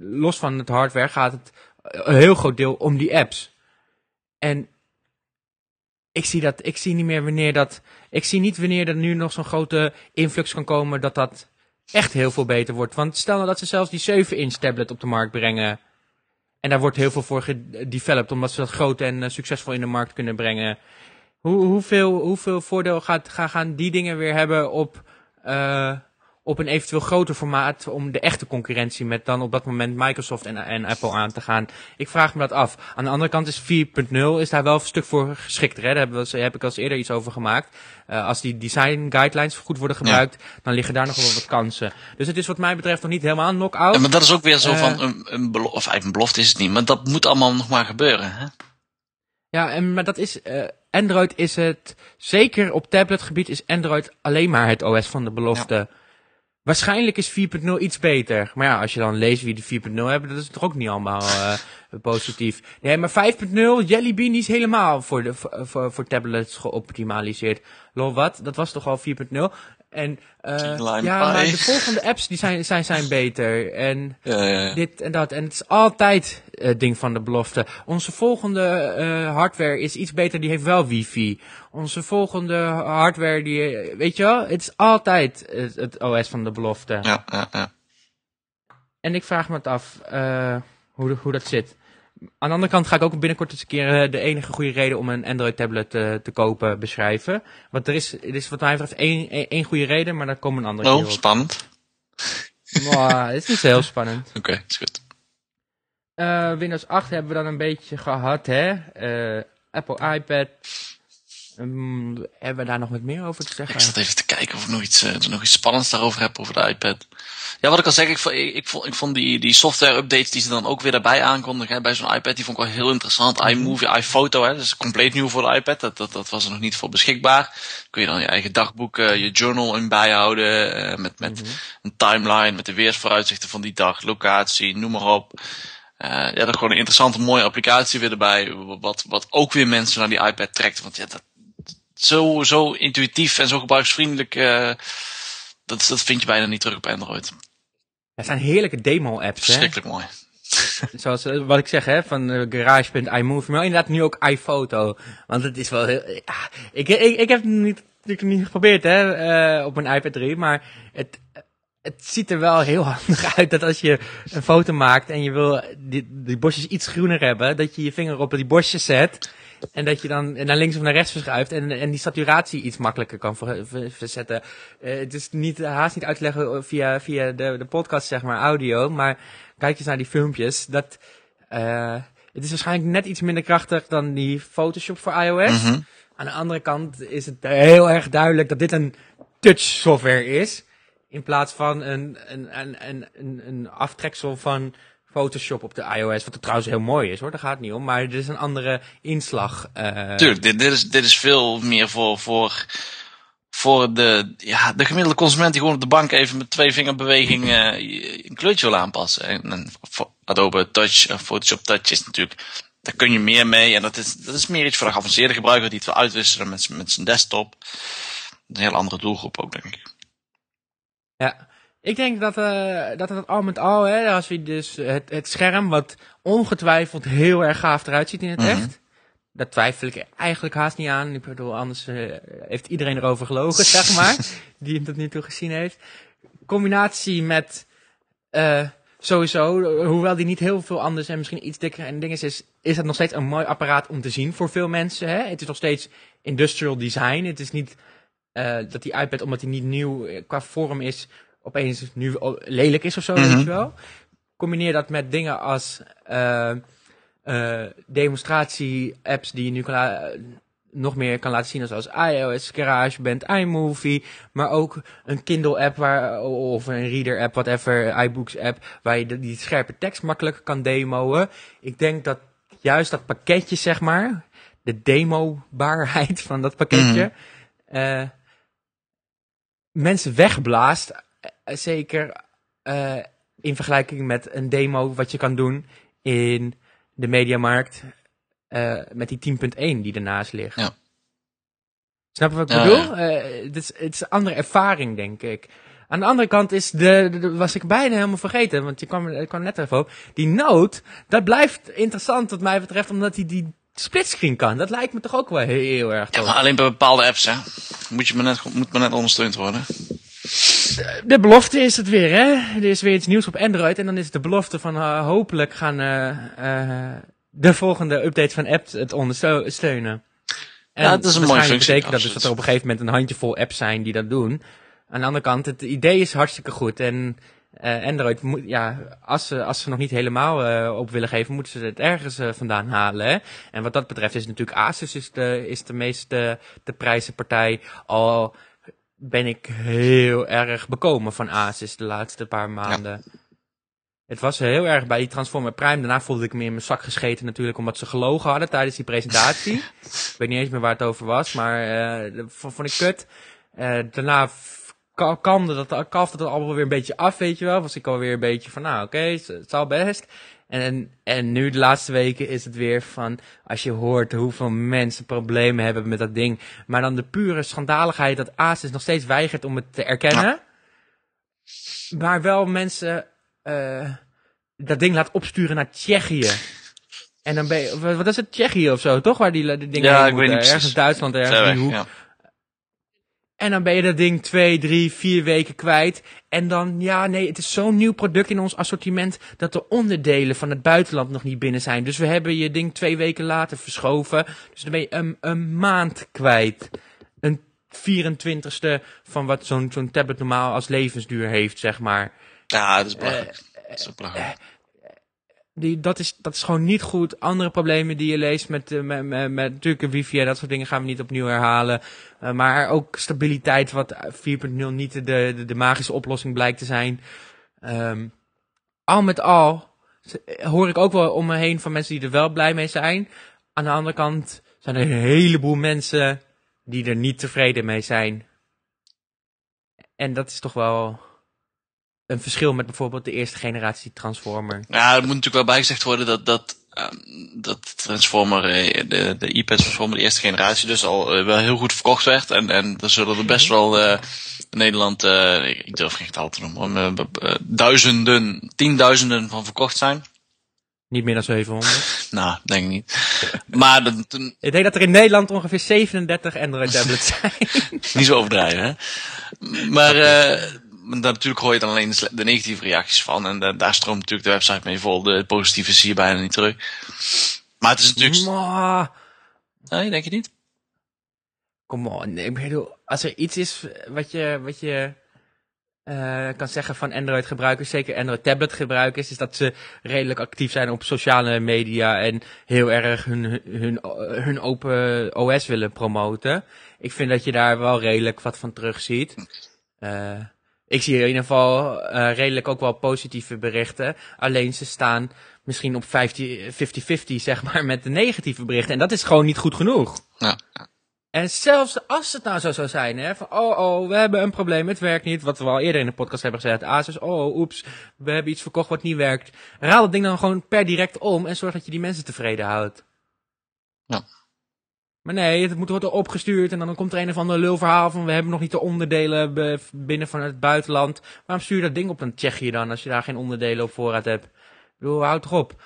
[SPEAKER 1] Los van het hardware gaat het een heel groot deel om die apps. En ik zie, dat, ik zie niet meer wanneer dat. Ik zie niet wanneer er nu nog zo'n grote influx kan komen dat dat echt heel veel beter wordt. Want stel nou dat ze zelfs die 7-inch tablet op de markt brengen. En daar wordt heel veel voor gedeveloped, omdat ze dat groot en uh, succesvol in de markt kunnen brengen. Hoe, hoeveel, hoeveel voordeel gaat, gaan die dingen weer hebben op, uh, op een eventueel groter formaat om de echte concurrentie met dan op dat moment Microsoft en, en Apple aan te gaan? Ik vraag me dat af. Aan de andere kant is 4.0 is daar wel een stuk voor geschikt. Daar heb, heb ik al eerder iets over gemaakt. Uh, als die design guidelines goed worden gebruikt, dan liggen daar nog wel wat kansen. Dus het is wat mij betreft nog niet helemaal een knock-out.
[SPEAKER 2] Ja, maar dat is ook weer zo uh, van een, een belofte, of eigenlijk een belofte is het niet, maar dat moet allemaal nog maar gebeuren. Hè?
[SPEAKER 1] Ja, en, maar dat is, uh, Android is het, zeker op tabletgebied is Android alleen maar het OS van de belofte. Ja. Waarschijnlijk is 4.0 iets beter. Maar ja, als je dan leest wie de 4.0 hebben, dat is toch ook niet allemaal uh, positief. Nee, maar 5.0, Jelly Bean is helemaal voor, de, voor, voor tablets geoptimaliseerd. Lol, wat? Dat was toch al 4.0? En uh, ja, maar de volgende apps die zijn, zijn, zijn beter. En
[SPEAKER 2] ja, ja,
[SPEAKER 1] dit en dat. En het is altijd het uh, ding van de belofte. Onze volgende uh, hardware is iets beter, die heeft wel wifi. Onze volgende hardware, die, weet je wel, het is altijd het, het OS van de belofte.
[SPEAKER 2] Ja, ja, ja.
[SPEAKER 1] En ik vraag me het af hoe, hoe dat zit. Aan de andere kant ga ik ook binnenkort eens een keer uh, de enige goede reden om een Android tablet uh, te kopen beschrijven. Want er is, er is wat mij betreft één, één goede reden, maar daar komen een andere
[SPEAKER 2] oh,
[SPEAKER 1] keer op.
[SPEAKER 2] spannend.
[SPEAKER 1] Het is niet zo heel spannend.
[SPEAKER 2] Oké, okay, is goed.
[SPEAKER 1] Uh, Windows 8 hebben we dan een beetje gehad, hè. Apple iPad. Um, hebben we daar nog wat meer over te zeggen?
[SPEAKER 2] Ik zat even te kijken of ik nog iets, uh, nog iets spannends daarover heb over de iPad. Ja, wat ik al zeg, ik vond, ik, ik vond, ik vond die, die software updates die ze dan ook weer daarbij aankondigen hè, bij zo'n iPad, die vond ik wel heel interessant. -hmm. iMovie, iPhoto, hè, dat is compleet nieuw voor de iPad. Dat, dat, dat was er nog niet voor beschikbaar. Kun je dan je eigen dagboek, uh, je journal in bijhouden, uh, met, met mm -hmm. een timeline, met de weersvooruitzichten van die dag, locatie, noem maar op. Uh, ja, dat is gewoon een interessante, mooie applicatie weer erbij, wat, wat ook weer mensen naar die iPad trekt. Want ja, dat, zo, zo intuïtief en zo gebruiksvriendelijk, uh, dat, dat vind je bijna niet terug op Android.
[SPEAKER 1] Het zijn heerlijke demo-apps, hè?
[SPEAKER 2] Verschrikkelijk mooi.
[SPEAKER 1] Zoals wat ik zeg, hè, van uh, Garage.iMovie, maar inderdaad nu ook iPhoto. Want het is wel heel... Ja, ik, ik, ik heb het niet, ik niet geprobeerd, hè, uh, op mijn iPad 3, maar het, het ziet er wel heel handig uit dat als je een foto maakt en je wil die, die bosjes iets groener hebben, dat je je vinger op die bosjes zet en dat je dan naar links of naar rechts verschuift en, en die saturatie iets makkelijker kan ver, ver, verzetten. Uh, het is niet, haast niet uit te leggen via, via de, de podcast, zeg maar, audio. Maar kijk eens naar die filmpjes. Dat, uh, het is waarschijnlijk net iets minder krachtig dan die Photoshop voor iOS.
[SPEAKER 2] Mm -hmm.
[SPEAKER 1] Aan de andere kant is het heel erg duidelijk dat dit een touch software is. In plaats van een, een, een, een, een, een aftreksel van Photoshop op de iOS. Wat er trouwens heel mooi is hoor, daar gaat het niet om. Maar dit is een andere inslag. Uh...
[SPEAKER 2] Tuurlijk, dit, dit, is, dit is veel meer voor, voor, voor de, ja, de gemiddelde consument die gewoon op de bank even met twee vingerbewegingen een kleurtje wil aanpassen. En, en Adobe Touch, Photoshop Touch is natuurlijk, daar kun je meer mee. En dat is, dat is meer iets voor de geavanceerde gebruiker die het wil uitwisselen met, met zijn desktop. Een heel andere doelgroep ook, denk ik.
[SPEAKER 1] Ja, ik denk dat, uh, dat het al met al, hè, als we dus het, het scherm, wat ongetwijfeld heel erg gaaf eruit ziet in het mhm. echt. Dat twijfel ik eigenlijk haast niet aan. Ik bedoel, anders uh, heeft iedereen erover gelogen, zeg maar. die hem tot nu toe gezien heeft. Combinatie met, uh, sowieso, hoewel die niet heel veel anders en misschien iets dikker en dingen is, is het nog steeds een mooi apparaat om te zien voor veel mensen. Hè? Het is nog steeds industrial design. Het is niet uh, dat die iPad, omdat hij niet nieuw qua vorm is, opeens nu lelijk is of zo, weet mhm. je wel. Combineer dat met dingen als uh, uh, demonstratie-apps die je nu kan nog meer kan laten zien, zoals iOS, GarageBand, iMovie, maar ook een Kindle-app waar, of een Reader-app, whatever, iBooks-app, waar je die scherpe tekst makkelijk kan demoen. Ik denk dat juist dat pakketje, zeg maar, de demobaarheid van dat pakketje, mm mensen wegblaast eh, zeker uh, in vergelijking met een demo wat je kan doen in de mediamarkt uh, met die 10.1 die ernaast ligt. Ja. Snap je wat ik bedoel? Ja. het, is, het is een andere ervaring, denk ik. Aan de andere kant is de, was ik bijna helemaal vergeten, want je kwam, net even op. Die note, dat blijft interessant wat mij betreft, omdat hij die splitscreen kan. Dat lijkt me toch ook wel heel, heel erg
[SPEAKER 2] tof. Ja, maar alleen bij bepaalde apps, hè. Moet, je maar net, moet maar net ondersteund worden.
[SPEAKER 1] De, belofte is het weer, hè. Er is weer iets nieuws op Android. En dan is de belofte van uh, hopelijk gaan uh, uh, de volgende updates van apps het ondersteunen. En ja, dat is een mooie functie. betekent dat dus dat er op een gegeven moment een handjevol apps zijn die dat doen. Aan de andere kant, het idee is hartstikke goed. En uh, Android moet, ja, als ze, als ze nog niet helemaal uh, op willen geven, moeten ze het ergens uh, vandaan halen. Hè? En wat dat betreft is natuurlijk Asus is de, is de meeste de prijzenpartij. Al ben ik heel erg bekomen van Asus de laatste paar maanden. Het was heel erg bij die Transformer Prime. Daarna voelde ik me in mijn zak gescheten natuurlijk, omdat ze gelogen hadden tijdens die presentatie. ik weet niet eens meer waar het over was, maar uh, vond ik kut. Uh, daarna kamde dat, kafte dat allemaal weer een beetje af, weet je wel. Was ik alweer een beetje van, nou oké, okay, het zal best. En, en nu de laatste weken is het weer van, als je hoort hoeveel mensen problemen hebben met dat ding. Maar dan de pure schandaligheid dat Asus nog steeds weigert om het te erkennen. Maar wel mensen uh, dat ding laat opsturen naar Tsjechië. En dan ben je, wat is het, Tsjechië of zo, toch? Waar die, die dingen ja, ik weet niet Ergens Duitsland, ergens in hoek. En dan ben je dat ding twee, drie, vier weken kwijt. En dan, ja, nee, het is zo'n nieuw product in ons assortiment dat de onderdelen van het buitenland nog niet binnen zijn. Dus we hebben je ding twee weken later verschoven. Dus dan ben je een, een maand kwijt. Een 24ste van wat zo'n zo'n tablet normaal als levensduur heeft, zeg maar.
[SPEAKER 2] Ja, dat is belachelijk. Uh, dat is belachelijk.
[SPEAKER 1] Die, dat, is, dat is gewoon niet goed. Andere problemen die je leest met, uh, met, met, natuurlijk wifi en dat soort dingen gaan we niet opnieuw herhalen. Uh, maar ook stabiliteit, wat 4.0 niet de, de, de, magische oplossing blijkt te zijn. Um, al met al hoor ik ook wel om me heen van mensen die er wel blij mee zijn. Aan de andere kant zijn er een heleboel mensen die er niet tevreden mee zijn. En dat is toch wel een verschil met bijvoorbeeld de eerste generatie Transformer.
[SPEAKER 2] Ja, er moet natuurlijk wel bijgezegd worden dat, dat, uh, dat Transformer, eh, de, de iPad Transformer, de eerste generatie, dus al uh, wel heel goed verkocht werd. En, en er zullen er best wel uh, in Nederland, ik durf geen getal te noemen, duizenden, tienduizenden van verkocht zijn.
[SPEAKER 1] Niet meer dan 700?
[SPEAKER 2] nou, denk ik niet. Maar toen...
[SPEAKER 1] Ik denk dat er in Nederland ongeveer 37 Android tablets zijn.
[SPEAKER 2] niet zo overdrijven, hè? Maar natuurlijk hoor je dan alleen de negatieve reacties van. En daar stroomt natuurlijk de website mee vol. De positieve zie je bijna niet terug. Maar het is natuurlijk...
[SPEAKER 1] Maar...
[SPEAKER 2] Nee, denk je niet?
[SPEAKER 1] Kom on, ik bedoel, als er iets is wat je, wat je uh, kan zeggen van Android gebruikers, zeker Android tablet gebruikers, is dat ze redelijk actief zijn op sociale media en heel erg hun, hun, hun open OS willen promoten. Ik vind dat je daar wel redelijk wat van terug ziet. Uh, ik zie in ieder geval uh, redelijk ook wel positieve berichten. Alleen ze staan misschien op 50-50 zeg maar met de negatieve berichten. En dat is gewoon niet goed genoeg.
[SPEAKER 2] Ja.
[SPEAKER 1] En zelfs als het nou zo zou zijn, hè, van oh oh, we hebben een probleem, het werkt niet, wat we al eerder in de podcast hebben gezegd, Asus, oh oeps, we hebben iets verkocht wat niet werkt. Raal het ding dan gewoon per direct om en zorg dat je die mensen tevreden houdt.
[SPEAKER 2] Ja.
[SPEAKER 1] Maar nee, het moet worden opgestuurd en dan komt er een of ander lulverhaal van we hebben nog niet de onderdelen binnen van het buitenland. Waarom stuur je dat ding op een Tsjechië dan als je daar geen onderdelen op voorraad hebt? Ik bedoel, houd toch op.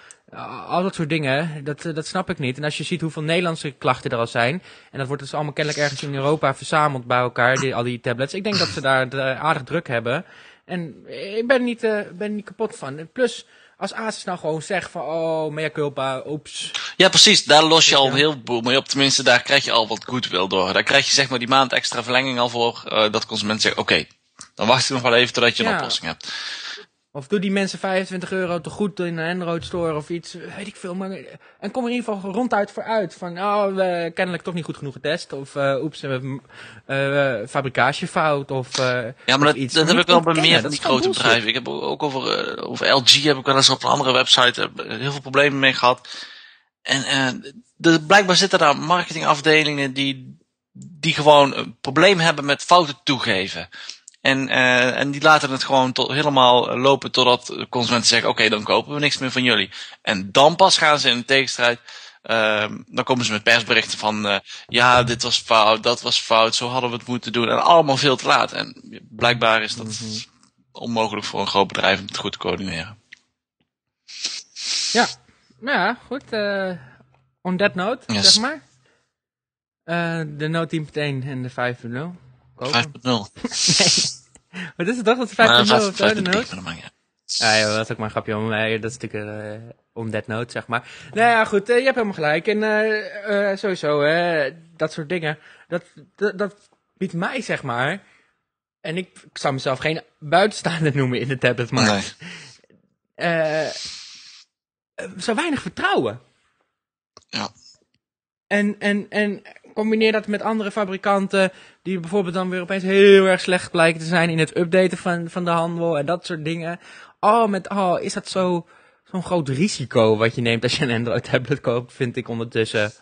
[SPEAKER 1] Al dat soort dingen, dat, dat snap ik niet. En als je ziet hoeveel Nederlandse klachten er al zijn, en dat wordt dus allemaal kennelijk ergens in Europa verzameld bij elkaar, die, al die tablets. Ik denk dat ze daar aardig druk hebben. En ik ben niet, uh, ben niet kapot van. Plus, als Asus nou gewoon zegt van, oh, mea culpa, oeps.
[SPEAKER 2] Ja, precies. Daar los je al heel veel mee op. Tenminste, daar krijg je al wat goodwill door. Daar krijg je zeg maar die maand extra verlenging al voor, uh, dat consumenten zeggen, oké, okay, dan wacht je nog wel even totdat je een oplossing hebt.
[SPEAKER 1] Of doe die mensen 25 euro te goed in een Android store of iets, weet ik veel. Maar, en kom er in ieder geval ronduit vooruit. Van, oh, we kennelijk toch niet goed genoeg getest. Of, uh, oeps, uh, uh, fabricatiefout. Of, uh,
[SPEAKER 2] ja, maar
[SPEAKER 1] dat,
[SPEAKER 2] iets. dat heb ik wel bij meer van die grote bedrijven. Ik heb ook over, over LG heb ik wel eens op een andere website heel veel problemen mee gehad. En de, blijkbaar zitten daar marketingafdelingen die, die gewoon een probleem hebben met fouten toegeven. En, uh, en die laten het gewoon tot, helemaal lopen totdat consumenten zeggen, oké, okay, dan kopen we niks meer van jullie. En dan pas gaan ze in de tegenstrijd, uh, dan komen ze met persberichten van, uh, ja, dit was fout, dat was fout, zo hadden we het moeten doen. En allemaal veel te laat. En blijkbaar is dat mm -hmm. onmogelijk voor een groot bedrijf om het goed te coördineren.
[SPEAKER 1] Ja, nou ja, goed. On that note, yes. zeg maar. De Note 10.1 en de 5.0.
[SPEAKER 2] 5.0.
[SPEAKER 1] nee. Wat is het toch? Dat is 5.0 of zo, de note? Ja, ja, dat is ook maar een grapje om mij. Dat is natuurlijk uh, om that note, zeg maar. Nou ja, goed, uh, je hebt helemaal gelijk. En uh, sowieso, dat soort dingen. Dat, dat, dat, biedt mij, zeg maar... En ik, ik zou mezelf geen buitenstaander noemen in de tabletmarkt. Nee. zo weinig vertrouwen.
[SPEAKER 2] Ja.
[SPEAKER 1] En, en, en combineer dat met andere fabrikanten die bijvoorbeeld dan weer opeens heel erg slecht blijken te zijn in het updaten van, van de handel en dat soort dingen. Oh, met, oh, is dat zo, zo'n groot risico wat je neemt als je een Android tablet koopt, vind ik ondertussen.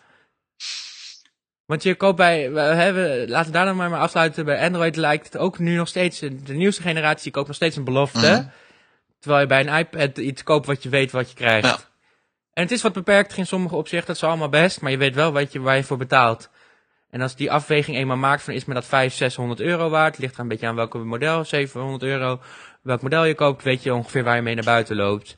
[SPEAKER 1] Want je koopt bij, we hebben, laten we daar dan maar, maar afsluiten, bij Android lijkt het ook nu nog steeds, de nieuwste generatie koopt nog steeds een belofte. Mhm. Terwijl je bij een iPad iets koopt wat je weet wat je krijgt. Ja. En het is wat beperkt in sommige opzichten, dat is allemaal best, maar je weet wel wat je, waar je voor betaalt. En als die afweging eenmaal maakt van is me dat 500, 600 euro waard, ligt er een beetje aan welke model, 700 euro, welk model je koopt, weet je ongeveer waar je mee naar buiten loopt.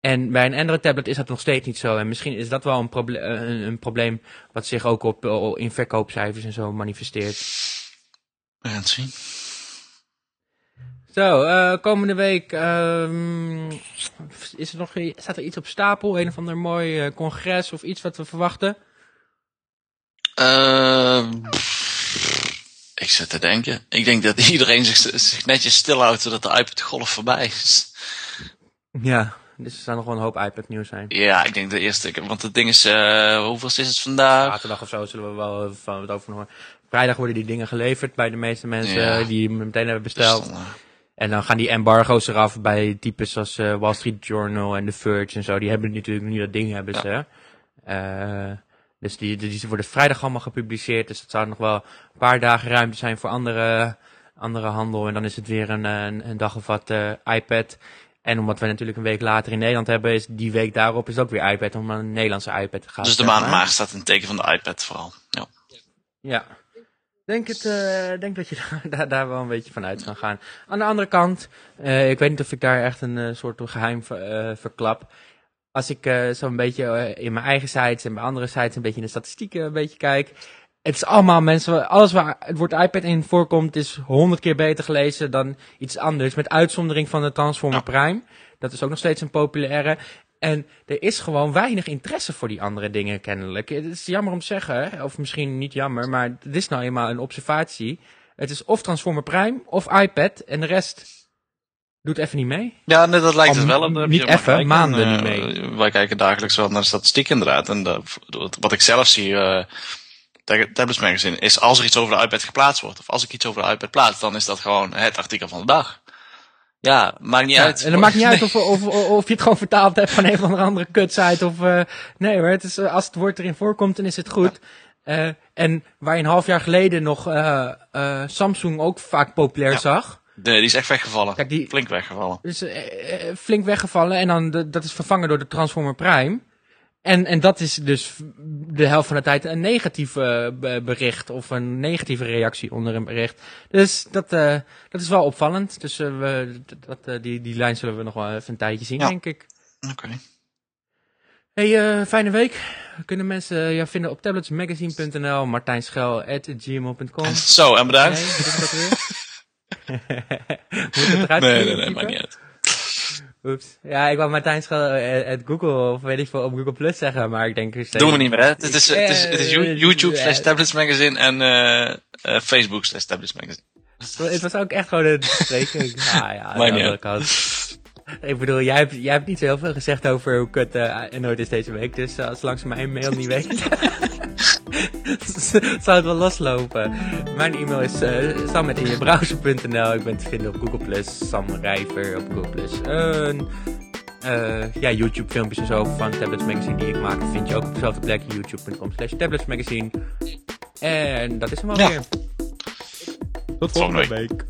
[SPEAKER 1] En bij een Android tablet is dat nog steeds niet zo. En misschien is dat wel een, proble een, een probleem wat zich ook op, in verkoopcijfers en zo manifesteert.
[SPEAKER 2] We gaan het zien.
[SPEAKER 1] Zo, uh, komende week um, is er nog, staat er iets op stapel? Een of ander mooi uh, congres of iets wat we verwachten?
[SPEAKER 2] Uh, ik zit te denken. Ik denk dat iedereen zich, zich netjes stilhoudt zodat de iPad Golf voorbij is.
[SPEAKER 1] Ja, dus er zou nog wel een hoop iPad nieuws zijn.
[SPEAKER 2] Ja, ik denk de eerste. Want het ding is, uh, hoeveel is het vandaag?
[SPEAKER 1] Zaterdag of zo zullen we wel van het over horen. Vrijdag worden die dingen geleverd bij de meeste mensen ja. die meteen hebben besteld. En dan gaan die embargo's eraf bij types als uh, Wall Street Journal en The Verge en zo. Die hebben natuurlijk nu dat ding hebben ze. Ja. Dus die, die worden vrijdag allemaal gepubliceerd. Dus het zou nog wel een paar dagen ruimte zijn voor andere, andere handel. En dan is het weer een, een, een dag of wat uh, iPad. En omdat we natuurlijk een week later in Nederland hebben, is die week daarop is ook weer iPad om een Nederlandse iPad te gaan.
[SPEAKER 2] Dus de maand maart staat een teken van de iPad vooral. Ja.
[SPEAKER 1] Ja. Denk, het, uh, denk dat je daar, daar wel een beetje van uit kan gaan. Aan de andere kant, uh, ik weet niet of ik daar echt een soort geheim ver, verklap als ik uh, zo'n beetje uh, in mijn eigen sites en bij andere sites een beetje in de statistieken een beetje kijk. Het is allemaal mensen, alles waar het woord iPad in voorkomt is honderd keer beter gelezen dan iets anders. Met uitzondering van de Transformer Prime. Dat is ook nog steeds een populaire. En er is gewoon weinig interesse voor die andere dingen kennelijk. Het is jammer om te zeggen, of misschien niet jammer, maar het is nou eenmaal een observatie. Het is of Transformer Prime of iPad en de rest doet even niet mee.
[SPEAKER 2] Ja, nee, dat lijkt het wel.
[SPEAKER 1] Dan niet even, maanden uh, niet mee.
[SPEAKER 2] Wij kijken dagelijks wel naar de statistiek inderdaad. En de, wat ik zelf zie, uh, Tablets Magazine, is als er iets over de iPad geplaatst wordt, of als ik iets over de iPad plaats, dan is dat gewoon het artikel van de dag. Ja, maakt niet
[SPEAKER 1] ja,
[SPEAKER 2] uit.
[SPEAKER 1] En het maakt niet uit of, of, of, je het gewoon vertaald hebt van een of andere kutsite of, uh, nee hoor, het is, als het woord erin voorkomt, dan is het goed. Ja. Uh, en waar je een half jaar geleden nog uh, uh, Samsung ook vaak populair ja. zag.
[SPEAKER 2] Nee, die is echt weggevallen. Kijk, die, flink weggevallen.
[SPEAKER 1] Dus flink weggevallen en dan de, dat is vervangen door de Transformer Prime. En, en dat is dus de helft van de tijd een negatief bericht of een negatieve reactie onder een bericht. Dus dat, dat is wel opvallend. Dus we, dat, die, die lijn zullen we nog wel even een tijdje zien,
[SPEAKER 2] ja.
[SPEAKER 1] denk ik.
[SPEAKER 2] Oké.
[SPEAKER 1] Hey, fijne week. Kunnen mensen ja, vinden op tabletsmagazine.nl, martijnschel.gmail.com.
[SPEAKER 2] Zo, en bedankt.
[SPEAKER 1] Nee, wat is dat weer? Moet
[SPEAKER 2] het eruit Nee, nee, nee, maakt niet uit.
[SPEAKER 1] Oeps. Ja, ik wou Martijn Schel at Google of weet ik veel op Google Plus zeggen, maar ik denk...
[SPEAKER 2] Steeds... Doen we niet meer, hè? Het is, het is, het is YouTube slash Tablets Magazine en uh, uh, Facebook slash Tablets Magazine.
[SPEAKER 1] Het was ook echt gewoon een bespreking. ah, ja,
[SPEAKER 2] Maakt niet
[SPEAKER 1] ik bedoel, jij hebt, jij hebt niet zo heel veel gezegd over hoe kut uh, nooit is deze week. Dus als langs mijn mail niet weet, zou het wel loslopen. Mijn e-mail is uh, sam.injebrowser.nl. Ik ben te vinden op Google+, Sam Rijver op Google+. Uh, uh, ja, YouTube filmpjes en zo van Tablets Magazine die ik maak, vind je ook op dezelfde plek. youtube.com slash tabletsmagazine. En dat is hem alweer.
[SPEAKER 2] Ja.
[SPEAKER 1] Tot volgende week.